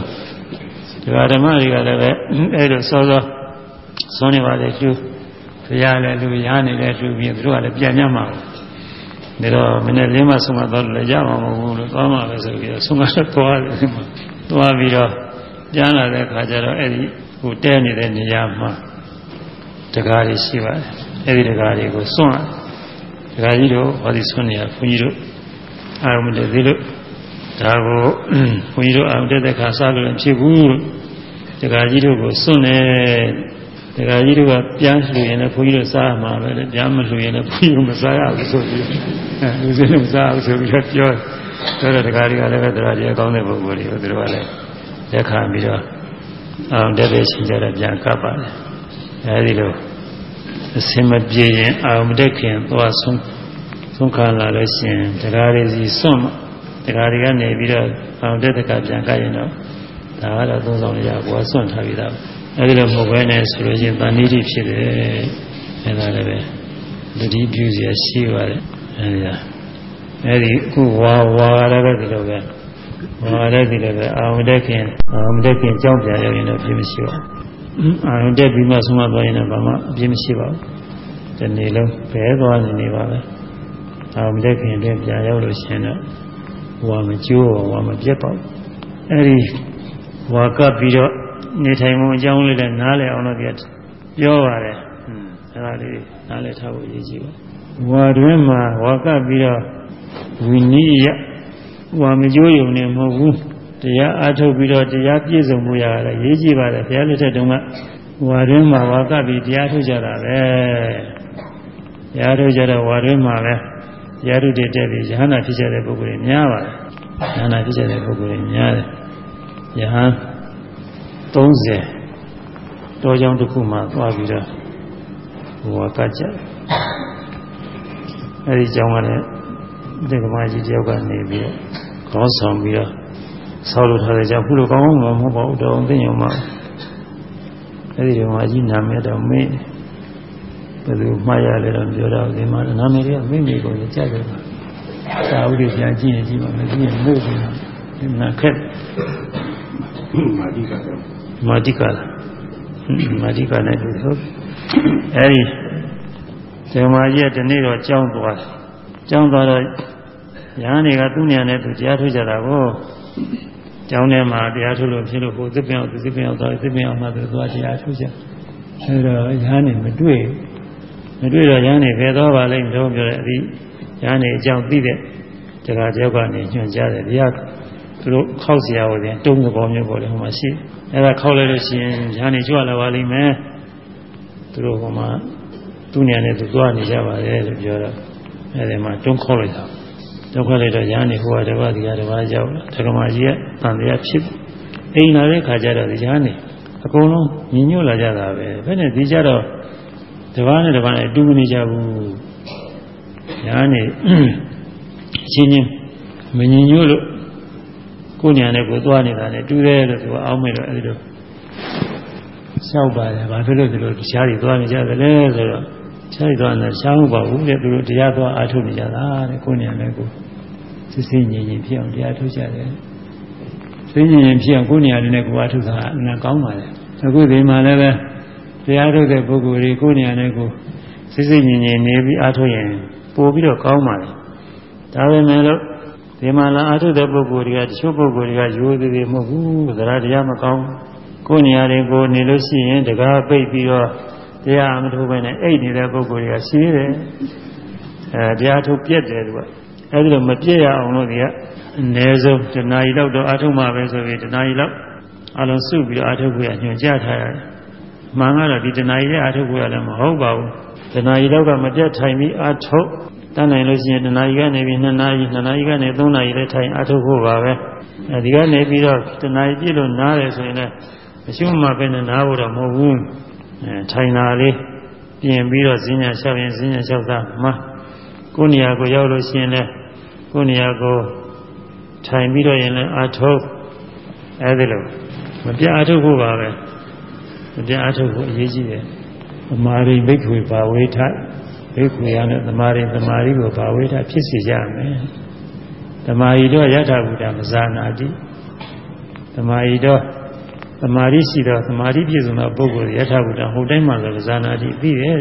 ဒီဓမ္မတွေကလည်းပဲအဲ့လိုစောစောဆုံးနေပါလေသူ ဘုရားလည်းလူရားနေလည်းလူပြီးသူတို့ကလည်းပြန်ညမှာဒါတော့မနေ့လေးမှဆုံးမတော့လည်းရမှာမဟုတ်ဘူးလို့သွားမှာပဲဆိုပြီးတော့ဆုံးမတော့သွားတယ်သွားပြီးတော့ပြန်လာတဲ့ခါကျတော့အဲ့ဒီဟိုတဲနေတဲ့နေရာမှာတကားတွေရှိပါတယ်အဲ့ဒီတကားတွေကိုစွန့်တကားကြီးတို့ဟောဒီစွန့်နေရခွန်ကြီးတို့အာရုံတည်းသေးလို့ဒါကိုခွန်ကြီးတို့အာရုံတက်တဲ့ခါစားလို့ဖြစ်ဘူးလို့တကားကြီးတို့ကိုစွန့်နေ ဒကာကြီးတို့ကပြန်လှူရင်လည်းဘုန်းကြီးတို့စားမှာပဲလေပြန်မလှူရင်လည်းဘုန်းကြီးတို့မစားရဘူးဆိုပြီးအဲလူစင်းတို့မစားဘူးဆိုပြီးတော့ပြောတော့ဒကာကြီးကလည်းပဲဒကာကြီးအကောင်းတဲ့ပုဂ္ဂိုလ်တွေကိုသူတို့ကလည်းလက်ခံပြီးတော့အောင်တက်တဲ့ရှင်ကြတော့ပြန်ကပ်ပါတယ်အဲဒီလိုအစင်မပြေရင်အောင်မတက်ခင်သွားဆုံးဆုံးခံလာလို့ရှိရင်ဒကာတွေစီစွန့်ဒကာတွေကနေပြီးတော့အောင်တက်တဲ့ကပြန်ကပ်ရင်တော့ဒါကတော့သုံးဆောင်ရကွာစွန့်ထားပြီးသား အဲဒီလိုမဟုတ်ဘဲနဲ့ဆိုလို့ချင်းတဏှိတိဖြစ်တယ်အဲဒါလည်းပဲတတိပြုเสียရှိပါတယ်အဲဒီဒါအဲဒီခုဝါဝါလည်းပဲဒီလိုပဲဝါလည်းဒီလိုပဲအာဝတ္တခင်အာဝတ္တခင်ကြောင်းပြန်ရောက်ရင်တော့ပြင်းမရှိပါဘူးအာဝတ္တပြီးမှဆုံးမသွားရင်တော့ဘာမှပြင်းမရှိပါဘူးဒီနေ့လုံးဘဲသွားနေနေပါပဲအာဝတ္တခင်ပြန်ပြန်ရောက်လို့ရှင်တော့ဝါမကျိုးဝါမပြတ်ပါဘူးအဲဒီဝါကပ်ပြီးတော့ နေထိုင်မှုအကြောင်းလေးလည်းနားလည်အောင်လို့ပြောပါတယ်။အဲဒါလေးနားလည်ထားဖို့ရည်ကြီးပါ။ဝါတွင်မှာဝါကပ်ပြီးတော့ဝိနည်းယဝါမကြိုးယုံနေမဟုတ်ဘူး။တရားအားထုတ်ပြီးတော့တရားပြည့်စုံမှုရတယ်ရည်ကြီးပါတယ်ဘုရားလက်ထက်တုန်းကဝါတွင်မှာဝါကပ်ပြီးတရားထုတ်ကြတာပဲ။တရားထုတ်ကြတော့ဝါတွင်မှာပဲတရားထုတ်တဲ့တက်ပြီးယဟနာဖြစ်ကြတဲ့ပုဂ္ဂိုလ်တွေများပါတယ်။ယဟနာဖြစ်ကြတဲ့ပုဂ္ဂိုလ်တွေများတယ်။ယဟန် 30တောကြောင်တစ်ခုမှသွားပြီးတော့ဟိုကကြအဲဒီကြောင်ကလည်းဒီကမာကြီးတယောက်ကနေပြီးတော့ခေါင်းဆောင်ပြီးတော့ဆောက်လို့ထားတဲ့ကြောင်ခုလိုကောင်းကောင်းမဟုတ်ပါဘူးတော်သိရင်မှအဲဒီကမာကြီးနာမည်တော့မင်းဘယ်လိုမှားရလဲတော့ပြောတော့ဒီမှာနာမည်ကမင်းကြီးကိုကြိုက်တယ်ပါသာဥဒိပြန်ကြည့်ရင်ကြည့်ပါမယ်ကြည့်ရင်မို့ဘူးဒီမှာခက်မာတိကတော့ မာတိကလားမာတိကနဲ့တူဟုတ်အဲဒီဇေမာကြီးကဒီနေ့တော့ကြောင်းသွားတယ်ကြောင်းသွားတော့ရဟန်းတွေကသူ့ဉာဏ်နဲ့သူတရားထုတ်ကြတာကိုကျောင်းထဲမှာတရားထုတ်လို့ဖြစ်လို့ဟိုသစ်ပင်အောင်သစ်ပင်အောင်သွားသစ်ပင်အောင်မှသူသွားတရားထုတ်ကြအဲတော့ရဟန်းတွေမတွေ့မတွေ့တော့ရဟန်းတွေဖယ်သွားပါလိမ့်မလို့ပြောတယ်အဒီရဟန်းတွေအကြောင်းသိတဲ့တရားတယောက်ကနေညွှန်ကြားတယ်တရား သူတို့ခောက်เสียဝင်တုံးသဘောမျိုးပေါ်တယ်ဟိုမှာရှိအဲဒါခောက်လိုက်လို့ရှိရင်ရဟန်းတွေကြွလာပါလိမ့်မယ်သူတို့ဟိုမှာသူ့ဉာဏ်နဲ့သူသွားနေကြပါတယ်လို့ပြောတော့အဲဒီမှာတွန်းခေါက်လိုက်တာတွန်းခေါက်လိုက်တော့ရဟန်းတွေဟိုကတပါးဒီကတပါးရောက်လာဓမ္မကြီးကတန်တရားဖြစ်အိမ်လာတဲ့ခါကျတော့ရဟန်းတွေအကုန်လုံးညီညွတ်လာကြတာပဲဘယ်နဲ့ဒီကြတော့တပါးနဲ့တပါးနဲ့အတူမနေကြဘူးရဟန်းတွေအချင်းချင်းမညီညွတ်လို့ ကိုယ်ညာနဲ့ကိုယ်သွားနေတာနဲ့တူတယ်လို့သူကအောင်းမဲ့တော့အဲဒီလိုလျှောက်ပါတယ်ဘာဖြစ်လို့ဒီလိုတရားတွေသွားနေကြသလဲဆိုတော့ခြားသွားနေရှောင်းပါဘူးတဲ့သူတို့တရားသွားအားထုတ်နေကြတာတဲ့ကိုယ်ညာနဲ့ကိုယ်စစ်စစ်ငြိမ်ငြိမ်ဖြစ်အောင်တရားထုတ်ကြတယ်စစ်ငြိမ်ငြိမ်ဖြစ်အောင်ကိုယ်ညာနဲ့ကိုယ်အားထုတ်တာအမှန်ကောင်းပါလေအခုဒီမှာလည်းပဲတရားထုတ်တဲ့ပုဂ္ဂိုလ်တွေကိုယ်ညာနဲ့ကိုယ်စစ်စစ်ငြိမ်ငြိမ်နေပြီးအားထုတ်ရင်ပို့ပြီးတော့ကောင်းပါလေဒါပဲမဲ့လို့ ဒီမှာလာအားထုတ်တဲ့ပုဂ္ဂိုလ်တွေကတချို့ပုဂ္ဂိုလ်တွေကရိုးသေးသေးမဟုတ်ဘူးသရတရားမကောင်းကိုယ်နေရာတွေကိုနေလို့ရှိရင်တကားပိတ်ပြီးတော့တရားမထုတ်ဘဲနဲ့အိတ်နေတဲ့ပုဂ္ဂိုလ်တွေကရှိတယ်အဲတရားထုတ်ပြက်တယ်သူကအဲဒီလိုမပြည့်ရအောင်လို့ဒီကအနည်းဆုံးတဏှာကြီးလောက်တော့အထုတ်မှာပဲဆိုပြီးတဏှာကြီးလောက်အလုံးစုပြီးတော့အထုတ်ခွင့်ညွှန်ကြားထားရတယ်မှန်ကတော့ဒီတဏှာကြီးရဲ့အထုတ်ခွင့်လည်းမဟုတ်ပါဘူးတဏှာကြီးလောက်ကမပြတ်ထိုင်ပြီးအထု တ်တန်းနိုင်လို့ရှိရင်တဏှာကြီးကနေပြီး2နာရီ2နာရီကနေ3နာရီလည်းထိုင်အထုတ်ဖို့ပါပဲအဲဒီကနေပြီးတော့တဏှာကြီးပြည့်လို့နားတယ်ဆိုရင်လည်းအရှုံးမှပဲနဲ့နားဖို့တော့မဟုတ်ဘူးအဲထိုင်တာလေးပြင်ပြီးတော့ဈဉ္ညာလျှောက်ရင်ဈဉ္ညာလျှောက်တာမှကိုယ်နေရာကိုရောက်လို့ရှိရင်လည်းကိုယ်နေရာကိုထိုင်ပြီးတော့ရင်လည်းအာထုတ်အဲဒီလိုမပြအာထုတ်ဖို့ပါပဲမပြအာထုတ်ဖို့အရေးကြီးတယ်သမာဓိဘိက္ခွေဘာဝေထ ဘိက္ခွေရနဲ့သမာဓိသမာဓိကိုဘာဝေထဖြစ်စေကြမယ်သမာဓိတော့ယထာဘုဒ္ဓမဇာနာတိသမာဓိတော့သမာဓိရှိတော့သမာဓိပြည့်စုံသောပုဂ္ဂိုလ်ယထာဘုဒ္ဓဟိုတိုင်းမှာဆိုဇာနာတိသိတယ်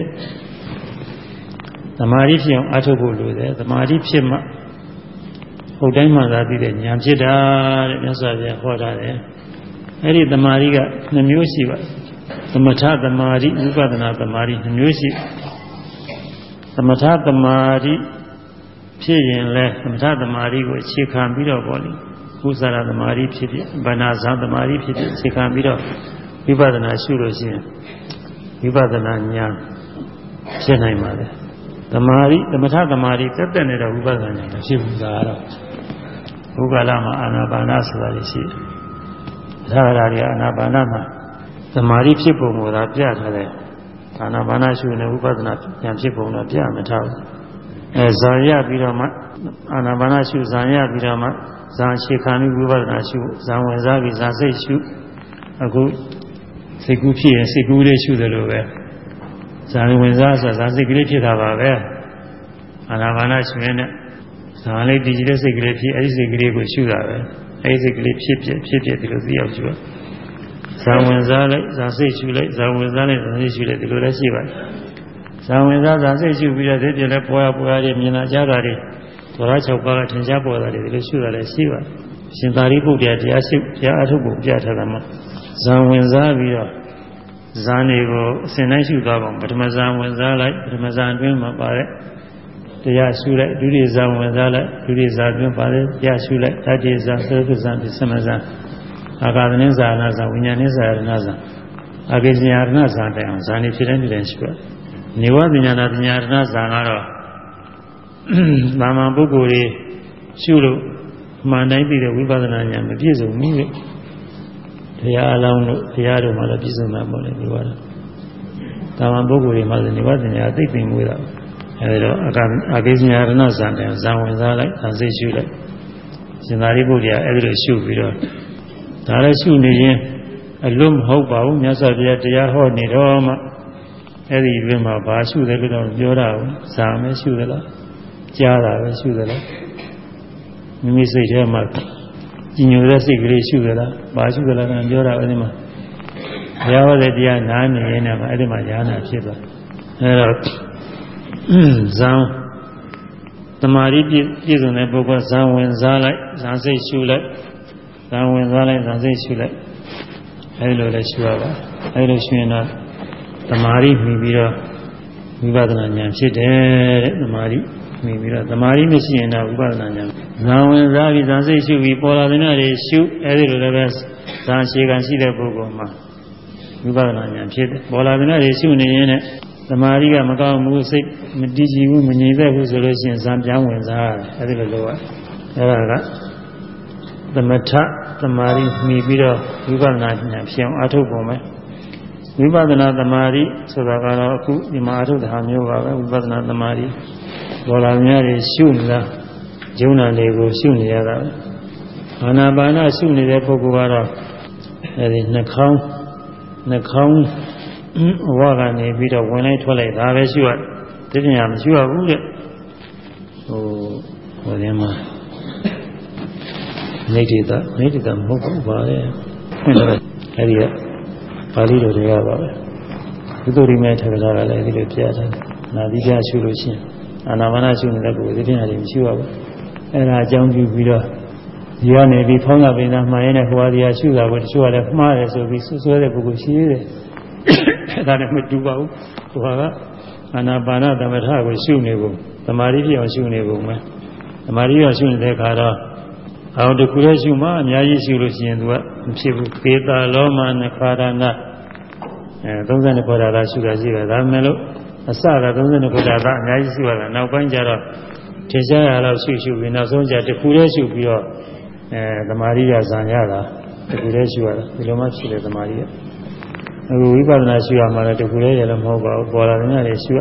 သမာဓိဖြစ်အောင်အထုတ်ဖို့လိုတယ်သမာဓိဖြစ်မှဟိုတိုင်းမှာသာသိတဲ့ဉာဏ်ဖြစ်တာတဲ့မြတ်စွာဘုရားဟောထားတယ်အဲ့ဒီသမာဓိကနှမျိုးရှိပါသမထသမာဓိဥပဒနာသမာဓိနှမျိုးရှိသ မထသမာဓိဖြစ်ရင်လဲသမထသမာဓိကိုအခြေခံပြီးတော့ပေါ့လေကုသရသမာဓိဖြစ်ဖြစ်ဗန္နာဇံသမာဓိဖြစ်ဖြစ်အခြေခံပြီးတော့ဝိပဿနာရှုလို့ရှိရင်ဝိပဿနာဉာဏ်ဖြစ်နိုင်ပါလေသမာဓိသမထသမာဓိတက်တက်နေတဲ့ဝိပဿနာဉာဏ်ဖြစ်ဘူးဒါကတော့ဘုက္ကလမှာအာနာပါနဆိုတာရှိတယ်။ဒါရတွေအာနာပါနမှာသမာဓိဖြစ်ပုံကိုသာပြထားတယ်။ အာနာပါနရှုနေဝိပဿနာဉာဏ်ဖြစ်ပုံတော့ပြမထားဘူး။အဲဇာရပြီးတော့မှအာနာပါနရှုဇာရပြီးတော့မှဇာရှိခံပြီးဝိပဿနာရှုဇာဝင်စားပြီးဇာစိတ်ရှုအခုစိတ်ကူးဖြစ်ရင်စိတ်ကူးလေးရှုတယ်လို့ပဲဇာဝင်စားဆိုဇာစိတ်ကလေးဖြစ်တာပါပဲအာနာပါနရှုရင်နဲ့ဇာလေးတည်ကြည်တဲ့စိတ်ကလေးဖြစ်အဲဒီစိတ်ကလေးကိုရှုတာပဲအဲဒီစိတ်ကလေးဖြစ်ဖြစ်ဖြစ်ဖြစ်ဒီလိုသိအောင်ရှုပါ ဇာဝင်စားလိုက်ဇာစိတ်ရှုလိုက်ဇာဝင်စားလိုက်ဇာစိတ်ရှုလိုက်ဒီလိုလည်းရှိပါတယ်ဇာဝင်စားဇာစိတ်ရှုပြီးတော့ဒီပြည့်လဲပေါ်ရပေါ်ရမြင်လာကြတာတွေသောရ6ပါးကထင်ရှားပေါ်တာတွေဒီလိုရှုတာလည်းရှိပါတယ်ရှင်သာရိပုတ္တရာတရားရှိတရားအထုပ်ကိုပြထားတာမှာဇံဝင်စားပြီးတော့ဇာနေကိုအစဉ်တိုင်းရှုသွားပါပထမဇာဝင်စားလိုက်ပထမဇာအတွင်းမှာပါတဲ့တရားရှုလိုက်ဒုတိယဇာဝင်စားလိုက်ဒုတိယဇာအတွင်းပါတဲ့တရားရှုလိုက်တတိယဇာသုခဇာဒီသမဇာ အာဂါသနိဇာနာဇာဝိညာဉ်နိဇာရဏဇာအာဂိဇညာရဏဇာတိုင်အောင်ဇာနေဖြစ်တဲ့ပြည်တဲ့ရှုရနေဝပညာနာပညာရဏဇာကတော့မာမပုဂ္ဂိုလ်တွေရှုလို့မှန်တိုင်းပြီးတဲ့ဝိပဿနာဉာဏ်မပြည့်စုံဘူးလေဘုရားအလောင်းတို့ဘုရားတို့မှလည်းပြည့်စုံမှာပေါ့လေဒီကတော့တာမန်ပုဂ္ဂိုလ်တွေမှဆိုနေပါတင်ညာသိသိမွေးတာအဲဒီတော့အကအကိစ္စညာရဏဇံတယ်ဇံဝင်စားလိုက်အစိတ်ရှုလိုက်ရှင်သာရိပုတ္တရာအဲဒီလိုရှုပြီးတော့ ဒါလည်းရှုနေရင်အလွတ်မဟုတ်ပါဘူးမြတ်စွာဘုရားတရားဟောနေတော့မှအဲ့ဒီအတွင်းမှာဘာရှုတယ်လို့တော့ပြောတာဘူးဇာမဲရှုသလားကြားတာပဲရှုသလားမိမိစိတ်ထဲမှာကြည်ညိုတဲ့စိတ်ကလေးရှုသလားဘာရှုသလားကပြောတာအဲ့ဒီမှာဘုရားဟောတဲ့တရားနားနေရင်လည်းအဲ့ဒီမှာဉာဏ်နာဖြစ်သွားအဲ့တော့ဇံတမာရီပြည့်စုံတဲ့ပုဂ္ဂိုလ်ဇံဝင်စားလိုက်ဇံစိတ်ရှုလိုက် ဇံဝင်စားလိုက်ဇံစိတ်ရှုလိုက်အဲဒီလိုလည်းရှုရပါအဲဒီလိုရှုရင်တော့တမာရီမှီပြီးတော့ဝိပဿနာဉာဏ်ဖြစ်တယ်တဲ့တမာရီမှီပြီးတော့တမာရီမရှိရင်တော့ဝိပဿနာဉာဏ်ဇံဝင်စားပြီးဇံစိတ်ရှုပြီးပေါ်လာတဲ့နေ့တွေရှုအဲဒီလိုလည်းပဲဇံရှိကံရှိတဲ့ပုဂ္ဂိုလ်မှာဝိပဿနာဉာဏ်ဖြစ်တယ်ပေါ်လာတဲ့နေ့တွေရှုနေရင်လည်းသမာဓိကမကောင်းဘူးစိတ်မတည်ကြည်ဘူးမငြိမ်သက်ဘူးဆိုလို့ရှိရင်ဇံပြောင်းဝင်စားရတယ်အဲဒီလိုလုပ်ရအဲဒါက သမထသမာဓိမှီပြီးတော့ဝိပဿနာဉာဏ်ဖြစ်အောင်အထုတ်ပုံပဲဝိပဿနာသမာဓိဆိုတာကတော့အခုဒီမှာအထုတ်တာမျိုးပါပဲဝိပဿနာသမာဓိဘောလာများတွေရှုနေတာဂျုံနာတွေကိုရှုနေရတာပဲအာနာပါနရှုနေတဲ့ပုဂ္ဂိုလ်ကတော့အဲဒီနှာခေါင်းနှာခေါင်းအဝကနေပြီးတော့ဝင်လိုက်ထွက်လိုက်ဒါပဲရှိရတတိယမရှိရဘူးတဲ့ဟိုဟိုထဲမှာ နေတိတာနေတိတာမဟုတ်ဘူးပါလေအဲ့ဒီကပါဠိတော်တွေကပါပဲသုတ္တရိမေထက်ကလာလည်းဒီလိုပြရတယ်နာသီပြရှုလို့ရှိရင်အာနာပါနရှုနေတဲ့ပုဂ္ဂိုလ်ဒီပြင်ရတယ်မရှိရဘူးအဲ့ဒါအကြောင်းပြုပြီးတော့ဒီကနေပြီးဖောင်းတာပင်သားမှားရင်လည်းဟိုဟာဒီဟာရှုတာကိုတချို့ကလည်းမှားတယ်ဆိုပြီးဆွဆွဲတဲ့ပုဂ္ဂိုလ်ရှိသေးတယ်အဲ့ဒါနဲ့မတူပါဘူးဟိုကအာနာပါနသမထကိုရှုနေဖို့သမာဓိပြောင်းရှုနေဖို့မယ်သမာဓိပြောင်းရှုနေတဲ့အခါတော့ အောင်တခုလည်းရှုမှအများကြီးရှုလို့ရှိရင်သူကမဖြစ်ဘူးပေတာလောမနခါရဏအဲ32ခေါ်တာလားရှုတာရှိတယ်ဒါမှမဟုတ်အစက32ခေါ်တာကအများကြီးရှုရတာနောက်ပိုင်းကျတော့ထင်ရှားရတော့ရှုရှုပြီးနောက်ဆုံးကျတခုလည်းရှုပြီးတော့အဲသမာဓိရဇံရတာတခုလည်းရှုရတာဒီလိုမှဖြစ်တယ်သမာဓိရအခုဝိပဿနာရှုရမှာလည်းတခုလည်းရလည်းမဟုတ်ပါဘူးပေါ်လာတဲ့ညတွေရှုရ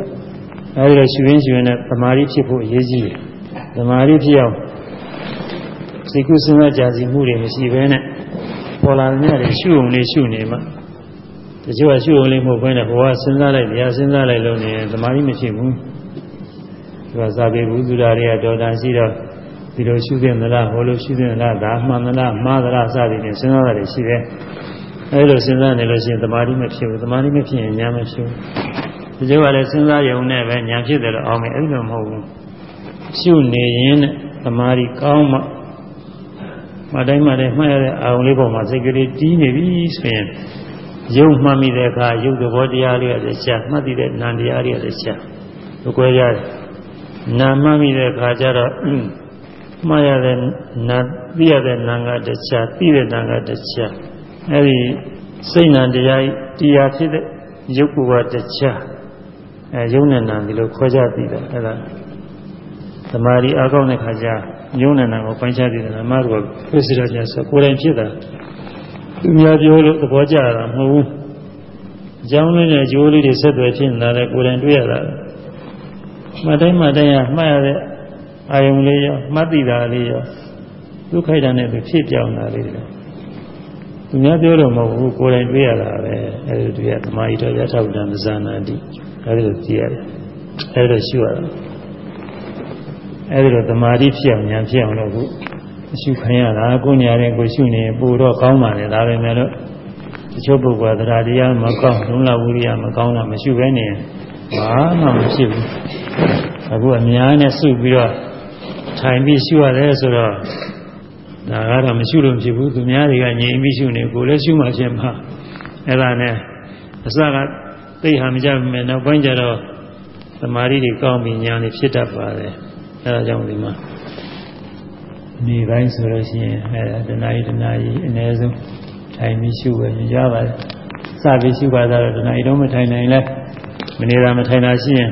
အဲဒီလိုရှုရင်းရှုရင်းနဲ့သမာဓိဖြစ်ဖို့အရေးကြီးတယ်သမာဓိဖြစ်အောင် စိတ်ကူးစဉ်းစားကြစီမှုတွေမရှိဘဲနဲ့ပေါ်လာတဲ့ညတွေရှုုံလေးရှုနေမှတချို့ကရှုုံလေးမဟုတ်ဘဲနဲ့ဘဝစဉ်းစားလိုက်တရားစဉ်းစားလိုက်လို့နေသမာဓိမရှိဘူးသူကစာပေဘူးသူဓာတွေကတော်တန်ရှိတော့ဒီလိုရှုသင့်သလားဟောလို့ရှုသင့်သလားဒါမှန်သလားမှားသလားစသည်ဖြင့်စဉ်းစားတာရှိတယ်အဲလိုစဉ်းစားနေလို့ရှိရင်သမာဓိမဖြစ်ဘူးသမာဓိမဖြစ်ရင်ဉာဏ်မဖြစ်ဘူးဒီလိုကလည်းစဉ်းစားရုံနဲ့ပဲဉာဏ်ဖြစ်တယ်လို့အောင်မယ်အဲ့လိုမဟုတ်ဘူးရှုနေရင်သမာဓိကောင်းမှ မတိုင်းမတိုင်းမှတ်ရတဲ့အာရုံလေးပေါ်မှာစိတ်ကလေးတီးနေပြီဆိုရင်ယုံမှတ်မိတဲ့အခါယုတ်သဘောတရားလေးရတယ်ရှာမှတ်သိတဲ့နာမ်တရားလေးရတယ်ရှာဘကွဲရတယ်နာမှတ်မိတဲ့အခါကျတော့မှတ်ရတဲ့နာသိရတဲ့နာကတခြားသိတဲ့နာကတခြားအဲဒီစိတ်နာတရားတရားဖြစ်တဲ့ရုပ်ကတခြားအဲယုံနဲ့နာဒီလိုခွဲခြားသိတယ်အဲဒါသမာဓိအကောင်းတဲ့ခါကျ ယုံနဲ့နာကိုပိုင်းခြားသိတယ်အမှားတို့ကပြစ်စရကြဆိုကိုယ်တိုင်ဖြစ်တာသူများပြောလို့သဘောကျတာမဟုတ်ဘူးအကြောင်းလေးနဲ့ကြိုးလေးတွေဆက်သွယ်ဖြစ်နေတာလေကိုယ်တိုင်တွေ့ရတာမှတ်တိုင်းမှတ်တိုင်းရမှတ်ရတဲ့အာယုံလေးရောမှတ်သိတာလေးရောဒုက္ခိုက်တာနဲ့သူဖြစ်ပြောင်းတာလေးတွေသူများပြောတော့မဟုတ်ဘူးကိုယ်တိုင်တွေ့ရတာပဲအဲဒီတွေ့ရသမာဓိတော်ရထောက်တံဇာနာတိအဲဒီလိုကြည့်ရတယ်အဲဒီလိုရှုရတာ အဲဒီလိုသမာဓိဖြစ်အောင်ဉာဏ်ဖြစ်အောင်လို့ခုအရှုခံရတာကိုညာရင်ကိုရှုနေပို့တော့ကောင်းပါလေဒါပဲမဲ့လို့တချို့ပုဂ္ဂိုလ်ကတရားတရားမကောင်းလုံလဝိရိယမကောင်းတာမရှုဘဲနေဘာမှမဖြစ်ဘူးအခုအများနဲ့စုပြီးတော့ထိုင်ပြီးရှုရတယ်ဆိုတော့ဒါကတော့မရှိလို့ဖြစ်ဘူးသူများတွေကငြိမ်ပြီးရှုနေကိုလည်းရှုမှဖြစ်မှာအဲ့ဒါနဲ့အစကသိဟာမကြဘူးမယ်နောက်ပိုင်းကျတော့သမာဓိတွေကောင်းပြီးဉာဏ်တွေဖြစ်တတ်ပါတယ် အဲ့ဒါကြောင့်ဒီမှာနေပိုင်းဆိုလို့ရှိရင်အဲ့ဒါတဏှာကြီးတဏှာကြီးအ ਨੇ ဆုံးထိုင်ပြီးရှုပဲမြင်ကြပါစပြီးရှုပါတော့တဏှာကြီးတော့မထိုင်နိုင်လဲမနေတာမထိုင်တာရှိရင်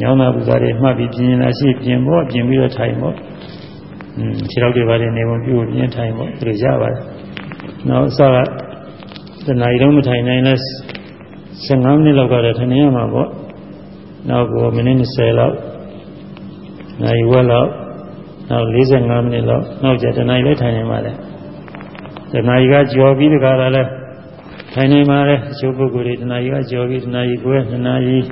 ညောင်းတာပူဇာတွေမှတ်ပြီးပြင်လာရှိပြင်ဖို့ပြင်ပြီးတော့ထိုင်ဖို့ခြေထောက်တွေပါနေနေဝင်ပြုတ်ပြင်းထိုင်ပေါ့ဒီလိုရပါတယ်။နောက်အစကတဏှာကြီးတော့မထိုင်နိုင်လဲ15မိနစ်လောက်ကတော့ထိုင်နေရမှာပေါ့နောက်ကမိနစ်20လောက် နိုင်ဝက်လောက်နောက်45မိနစ်လောက်နောက်ကျတဏှာကြီးလည်းထိုင်နေမှာလေတဏှာကြီးကကြော်ပြီးတခါလာလဲထိုင်နေမှာလေအချို့ပုဂ္ဂိုလ်တွေတဏှာကြီးကကြော်ပြီးတဏှာကြီးကိုယ်တဏှာကြီး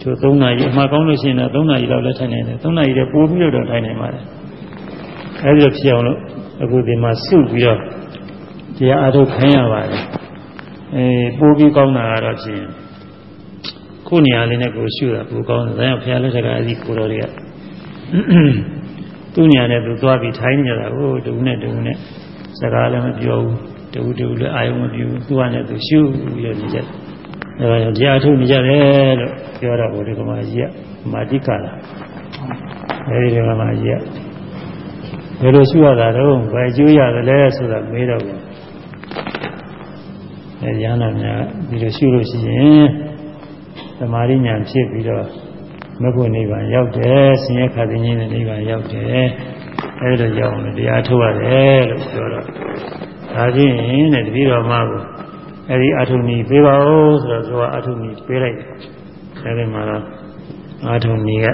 ချို့3နာရီအမှားကောင်းလို့ရှိရင်တော့3နာရီလောက်လည်းထိုင်နေတယ်3နာရီတည်းပိုပြီးတော့ထိုင်နေမှာလေအဲဒီလိုဖြစ်အောင်လို့အခုဒီမှာစုပြီးတော့တရားအားထုတ်ခိုင်းရပါတယ်အဲပိုပြီးကောင်းတာကတော့ဖြင့်ခုနေရာလေးနဲ့ကိုရှုတာပိုကောင်းတယ်ဒါကြောင့်ဘုရားလက်ထက်ကအဲဒီကိုတော်တွေက သူ့ညာနဲ့သူသွားပြီးထိုင်းနေကြတာဟိုတူနဲ့တူနဲ့စကားလည်းမပြောဘူးတူတူလည်းအာယုံမပြူသူကလည်းသူရှုပြီးတော့နေကြတယ်ဒါကြောင့်တရားထုတ်နေကြတယ်လို့ပြောတော့ဘုရားကမကြီးကမာတိကလာအဲဒီကမကြီးကဘယ်လိုရှုရတာတော့ဘယ်ကျိုးရတယ်လဲဆိုတာမေးတော့ဘူးအဲရဟန္တာများဒီလိုရှုလို့ရှိရင်သမာဓိဉာဏ်ဖြစ်ပြီးတော့ မဂ္ဂနိဗ္ဗာန်ရောက်တယ်ဆင်းရဲခါသိင်းတဲ့နိဗ္ဗာန်ရောက်တယ်အဲလိုရောက်အောင်တရားထုတ်ရတယ်လို့ပြောတော့ဒါချင်းတဲ့တပည့်တော်မကိုအဲဒီအထုံနီပေးပါဦးဆိုတော့သူကအထုံနီပေးလိုက်တယ်အဲဒီမှာတော့အထုံနီက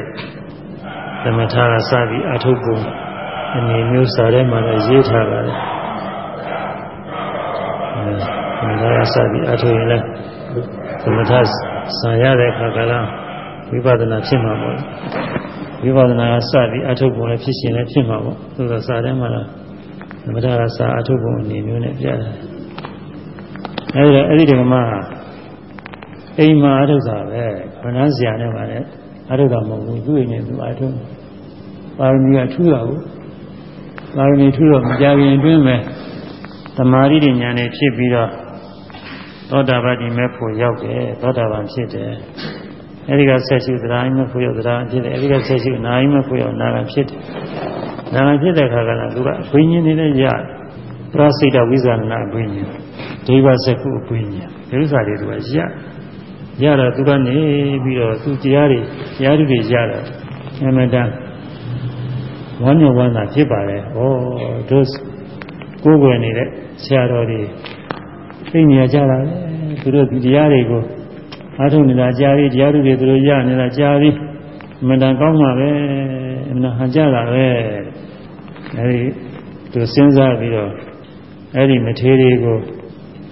သမထကစပြီးအထုပ်ပုံအနေမျိုးစာထဲမှာလည်းရေးထားပါတယ်အဲဒါကစပြီးအထုပ်ရင်လည်းသမထဆံရတဲ့အခါကလည်း ဝိပဿနာဖြစ်မှာပေါ့ဝိပဿနာကစပြီးအထုပ်ပုံလည်းဖြစ်ရှင်လည်းဖြစ်မှာပေါ့သို့သောစာထဲမှာတော့သမထကစာအထုပ်ပုံအနေမျိုးနဲ့ပြရတယ်အဲဒီတော့အဲ့ဒီဓမ္မအိမ်မှာအထုပ်တာပဲခဏဆရာနဲ့ပါလေအထုပ်တာမဟုတ်ဘူးသူ့အိမ်နဲ့သူအထုပ်ပါရမီကထူးတာကိုပါရမီထူးတော့မကြခင်အတွင်းပဲတမာရီဉာဏ်နဲ့ဖြစ်ပြီးတော့သောတာပတိမဲ့ဖို့ရောက်တယ်သောတာပန်ဖြစ်တယ် အဲဒီကဆက်ရှိသရာအိမဲ့ဖို့ရောက်သရာဖြစ်တယ်အဲဒီကဆက်ရှိနာအိမဲ့ဖို့ရောက်နာကဖြစ်တယ်နာကဖြစ်တဲ့အခါကလည်းသူကအဘိညာဉ်နေနဲ့ရတယ်ပရစိတ်တဝိဇာနာအဘိညာဉ်ဒိဗ္ဗစကုအဘိညာဉ်ဒီဥစ္စာတွေသူကရရတော့သူကနေပြီးတော့သူတရားတွေတရားတွေရတော့အမှန်တန်ဝမ်းမြောက်ဝမ်းသာဖြစ်ပါလေ။ဩတို့ကိုယ်ွယ်နေတဲ့ဆရာတော်တွေသိနေကြတာလေ။သူတို့ဒီတရားတွေကို အားထုတ်နေတာကြားပြီးတရားတွေသူတို့ရနေတာကြားပြီးအမှန်တန်ကောင်းပါပဲ။အမှန်ဟန်ကြတာပဲ။အဲဒီသူစဉ်းစားပြီးတော့အဲဒီမထေရီကို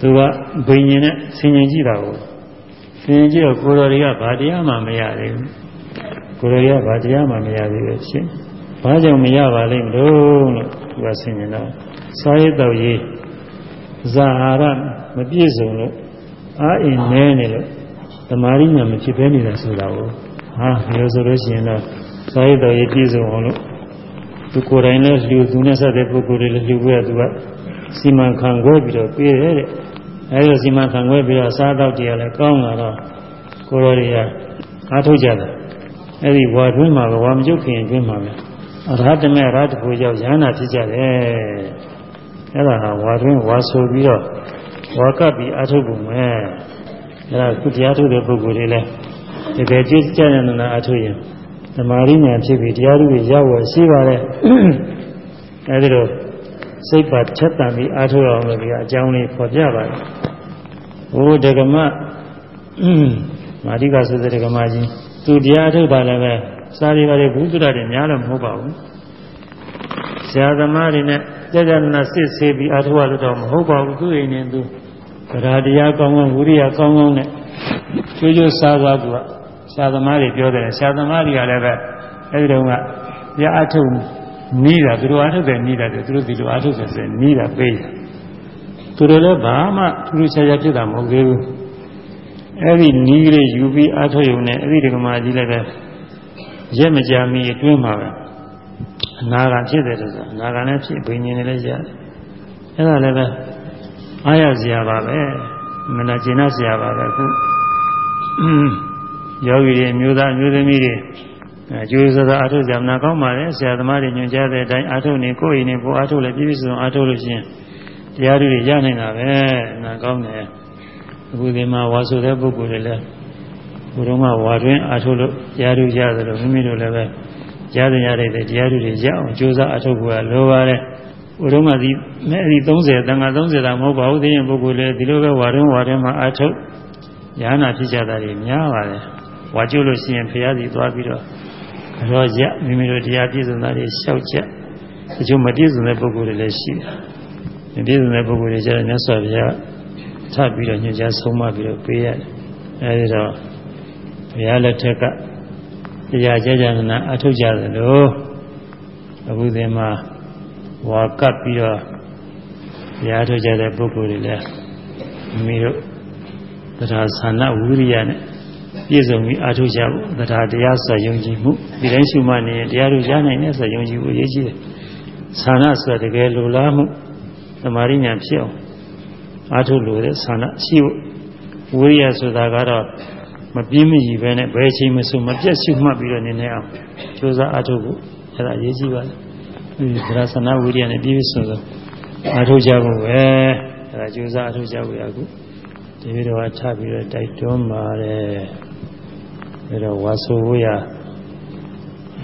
သူကဘိညာဉ်နဲ့ဆင်ញင်ကြည့်တာကိုဆင်ញင်ကြည့်တော့ကိုယ်တော်တွေကဘာတရားမှမရသေးဘူး။ကိုယ်တော်တွေကဘာတရားမှမရသေးဘူးရှင်။ဘာကြောင့်မရပါလိမ့်မလို့လို့သူကဆင်ញင်တော့စားရတော့ရေးဇာဟာရမပြည့်စုံလို့အာအင်းနဲနေလို့ သမာဓိညာမဖြစ်ဘဲနေတာဆိုတာကိုဟာဒီလိုဆိုလို့ရှိရင်တော့စားရတော့ရေးပြည့်စုံအောင်လို့သူကိုယ်တိုင်လည်းလူသူနဲ့ဆက်တဲ့ပုဂ္ဂိုလ်တွေလည်းလူပွဲသူကစီမံခန့်ခွဲပြီးတော့ပြေးတယ်တဲ့အဲဒီလိုစီမံခန့်ခွဲပြီးတော့စားတော့တရားလည်းကောင်းလာတော့ကိုယ်တော်တွေကအားထုတ်ကြတယ်အဲဒီဝါတွင်းမှာဝါမကျုပ်ခင်တွင်းမှာပဲအရဟတမေရတ္တကိုရောက်ရဟနာဖြစ်ကြတယ်အဲ့ဒါဟာဝါတွင်းဝါဆိုပြီးတော့ဝါကပ်ပြီးအထုပ်ပုံပဲ အဲ့ဒါကုတရားထုတ်တဲ့ပုဂ္ဂိုလ်တွေလည်းတကယ်ကြည်ကြတဲ့နာအထုပ်ရင်သမာဓိဉာဏ်ဖြစ်ပြီးတရားတွေရောက်ဝရှိပါလေအဲ့ဒီတော့စိတ်ပါချက်တန်ပြီးအထုပ်အောင်လို့ဒီအကြောင်းလေးဖော်ပြပါတယ်ဟိုဒကမမာတိကဆိုတဲ့ဒကမကြီးသူတရားထုတ်တာလည်းပဲစာရီပါတွေဘုသူရတွေများလို့မဟုတ်ပါဘူးဆရာသမားတွေနဲ့ကြကြနာစစ်ဆေးပြီးအထောက်လို့တော့မဟုတ်ပါဘူးသူ့အိမ်နဲ့သူ ဗရာတရားကောင်းကောင်းဝိရိယကောင်းကောင်းနဲ့ကျွေးကျွေးစားသွားသူကဆရာသမားတွေပြောတယ်ဆရာသမားတွေကလည်းပဲအဲဒီတုန်းကပြအထုတ်နီးတာသူတို့အထုတ်တယ်နီးတာသူတို့ဒီလိုအထုတ်တယ်ဆိုနီးတာပေးတယ်သူတို့လည်းဘာမှထူးထူးခြားခြားဖြစ်တာမဟုတ်သေးဘူးအဲ့ဒီနီးလေးယူပြီးအထုတ်ရုံနဲ့အဲ့ဒီဒကမာကြီးလည်းပဲရက်မကြာမီအတွင်းမှာပဲအနာဂါဖြစ်တယ်လို့ဆိုအနာဂါလည်းဖြစ်ဘိညာဉ်လည်းရတယ်အဲ့ဒါလည်းပဲ အားရစရာပါပဲမနာကျင်နာစရာပါပဲခုယောဂီတွေမျိုးသားမျိုးသမီးတွေအကျိုးစသာအထုကြမနာကောင်းပါလေဆရာသမားတွေညွှန်ကြားတဲ့အတိုင်းအထုနေကိုယ်ရင်နဲ့ကိုယ်အထုလည်းပြည့်ပြည့်စုံအထုလို့ရှိရင်တရားတွေရနိုင်တာပဲနာကောင်းတယ်အခုဒီမှာဝါဆိုတဲ့ပုဂ္ဂိုလ်တွေလည်းဘုရုံးကဝါတွင်အထုလို့တရားတွေရတယ်လို့မိမိတို့လည်းပဲကြားသိရတဲ့တရားတွေရအောင်ကြိုးစားအထုဖို့ကလိုပါတယ် ဟိုတုန်းကဒီမဲ့ဒီ30တန်ခါ30တာမဟုတ်ပါဘူးသိရင်ပုဂ္ဂိုလ်လေဒီလိုပဲဝါတွင်းဝါတွင်းမှာအထုတ်ရဟနာဖြစ်ကြတာတွေများပါတယ်ဝါကျုလို့ရှိရင်ဖရာစီသွားပြီးတော့တော့ရမိမိတို့တရားပြည့်စုံတာတွေရှောက်ချက်တချို့မပြည့်စုံတဲ့ပုဂ္ဂိုလ်တွေလည်းရှိတယ်မပြည့်စုံတဲ့ပုဂ္ဂိုလ်တွေကျတော့မြတ်စွာဘုရားထပ်ပြီးတော့ညွှန်ကြားဆုံးမပြီးတော့ပေးရတယ်အဲဒီတော့ဘုရားလက်ထက်ကတရားကြကြနာအထုတ်ကြသလိုအခုဒီမှာ ဝါကပ်ပြီးတော့တရားထုတ်ကြတဲ့ပုဂ္ဂိုလ်တွေလည်းမိမိတို့တရားဆန္ဒဝိရိယနဲ့ပြည့်စုံပြီးအားထုတ်ကြဖို့တရားတရားဆိုယုံကြည်မှုဒီတိုင်းရှုမှတ်နေတရားတို့ရနိုင်တဲ့ဆိုယုံကြည်ဖို့အရေးကြီးတယ်။ဆန္ဒဆိုတကယ်လိုလားမှုသမာဓိဉာဏ်ဖြစ်အောင်အားထုတ်လို့တဲ့ဆန္ဒရှိဖို့ဝိရိယဆိုတာကတော့မပြင်းမရည်ပဲနဲ့ဘယ်ချိန်မှဆိုမပြတ်ရှုမှတ်ပြီးတော့နေနေအောင်ကြိုးစားအားထုတ်ဖို့အဲ့ဒါအရေးကြီးပါတယ်။ဒီ သရဆန္ဒဝိရိယနဲ့ပြည့်ပြည့်စုံစုံအားထုတ်ကြဖို့ပဲအဲ့ဒါကြိုးစားအားထုတ်ကြဖို့ရအခုဒီလိုတော့ထပ်ပြီးတော့တိုက်တွန်းပါတယ်အဲတော့ဝါဆိုဝရ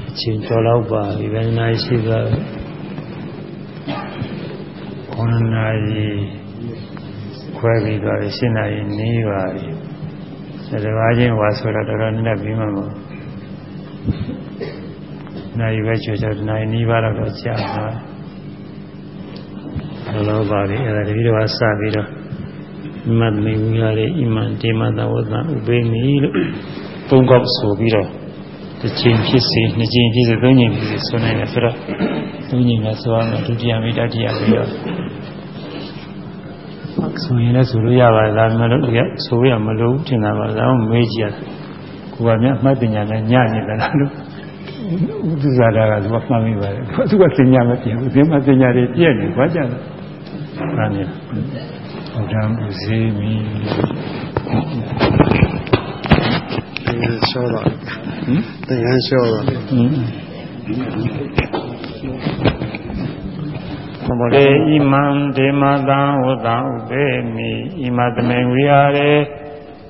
အချိန်ကျော်တော့ပါပြီဘယ်နာရှိသွားလဲခေါင်းနာရီခွဲပြီးသွားပြီရှင်းနာရီနေပါပြီအဲဒါဘာချင်းဝါဆိုတာတော်တော်နည်းနည်းပြီးမှမဟုတ် နိုင်ပဲကြွကြနိုင်နီးပါတော့ကြာသွားတယ်လောပါပြီအဲဒါတတိတော်စပြီးတော့မတ်မေဝီရတဲ့ဣမန်တေမတဝသဥပေမီလို့သုံးခေါက်ဆိုပြီးတော့တစ်ချိန်ဖြစ်စေနှစ်ချိန်ဖြစ်စေသုံးချိန်ဖြစ်စေဆိုနိုင်တယ်ဆိုတော့သုံးချိန်နဲ့ဆိုရမယ်ဒုတိယမိတတိယပြီးတော့ဆိုရင်လည်းဆိုလို့ရပါတယ်ဒါမှမဟုတ်ဒီကဆိုရမလို့ထင်တာပါဒါမှမေးကြည့်ရကိုကမြတ်မှတ်ပညာနဲ့ညနေတယ်လားလို့ ဥဒ္ဒဇာတာကသူကမှတ်မိပါတယ်သူကပညာမပြည့်ဘူးဒီမှာပညာတွေပြည့်နေဘာကြောင့်လဲဒါနဲ့ဘုရားဥစေမီရှောတာဟင်တရားရှောတာဟင်သမရေဣမံဒေမတံဝတံဥပေမိဣမတမေဝိဟာရေ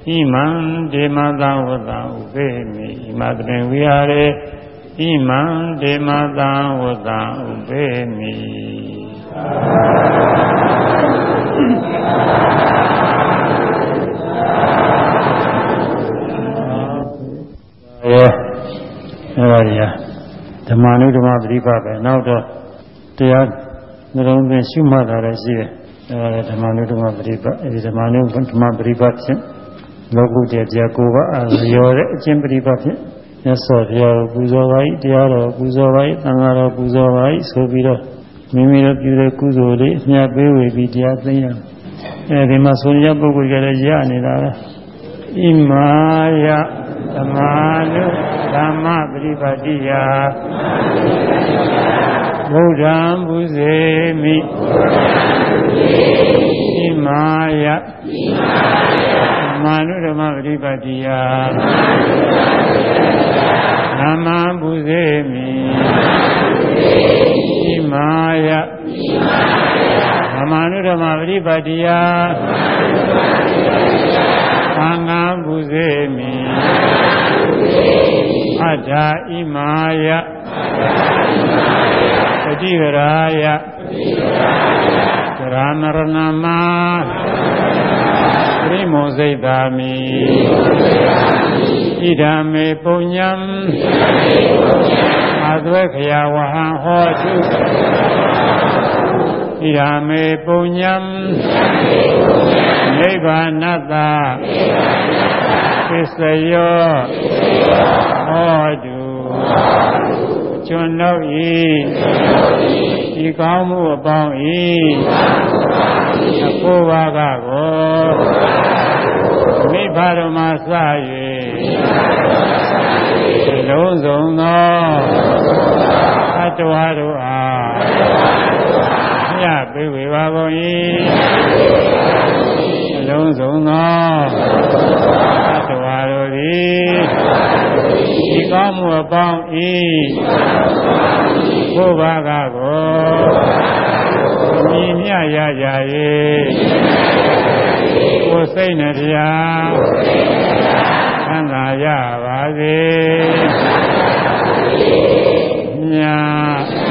ဣမံဒေမတံဝတံဥပေမိဣမတမေဝိဟာရေ ဣမံဒေမတံဝတံဥပေမိရဲ့အဲ့ဒါကြီးဓမ္မနုဓမ္မပရိပါပဲနောက်တော့တရားနှလုံးသွင်းရှုမှတ်တာလည်းရှိတယ်အဲ့ဒါဓမ္မနုဓမ္မပရိပါအဲဒီဓမ္မနုဓမ္မပရိပါဖြင့်လောကုတ္တရာတရားကိုယ်ကအာရောတဲ့အကျင့်ပရိပါဖြင့် မြတ်စွာဘုရားပူဇော်ပါ၏တရားတော်ပူဇော်ပါ၏သံဃာတော်ပူဇော်ပါ၏ဆိုပြီးတော့မိမိတို့ပြုတဲ့ကုသိုလ်လေးအမြတ်ပေးဝေပြီးတရားသိရအဲဒီမှာဆိုရပုဂ္ဂိုလ်ကလည်းရနေတာပဲဣမာယသမာနုဓမ္မပရိပါတိယဘုရားဘုဇေမိဣမာယသမာ နုဓမ္မပရိပါတိယဓမ္မဘုဇေမိဣမာယသမာနုဓမ္မပရိပါတိယသံဃာဘုဇေမိအတ္ထာဣမာယပฏิဝရာယသရမရဏမ ပရိမောစိတ်သာမိဣဒာမေပုညံအသွေခယဝဟံဟောတုဣဒာမေပုညံနိဗ္ဗာနတ္တသစ္စယောဟောတုကျွန်ုပ်ဤဒီကောင်းမှုအပေါင်းဤအဖို့ဘာကကို မိဘတော်မှာစ၍လုံးစုံသောအတ္တဝါတို့အားညပေးဝေပါကုန်၏လုံးစုံသောဒီကောင်းမှုအပေါင်းဤဘုရားကကိုမြင်မြရကြ၍ ကိုယ်စိတ်နဲ့တရားသံသာရပါစေမြတ်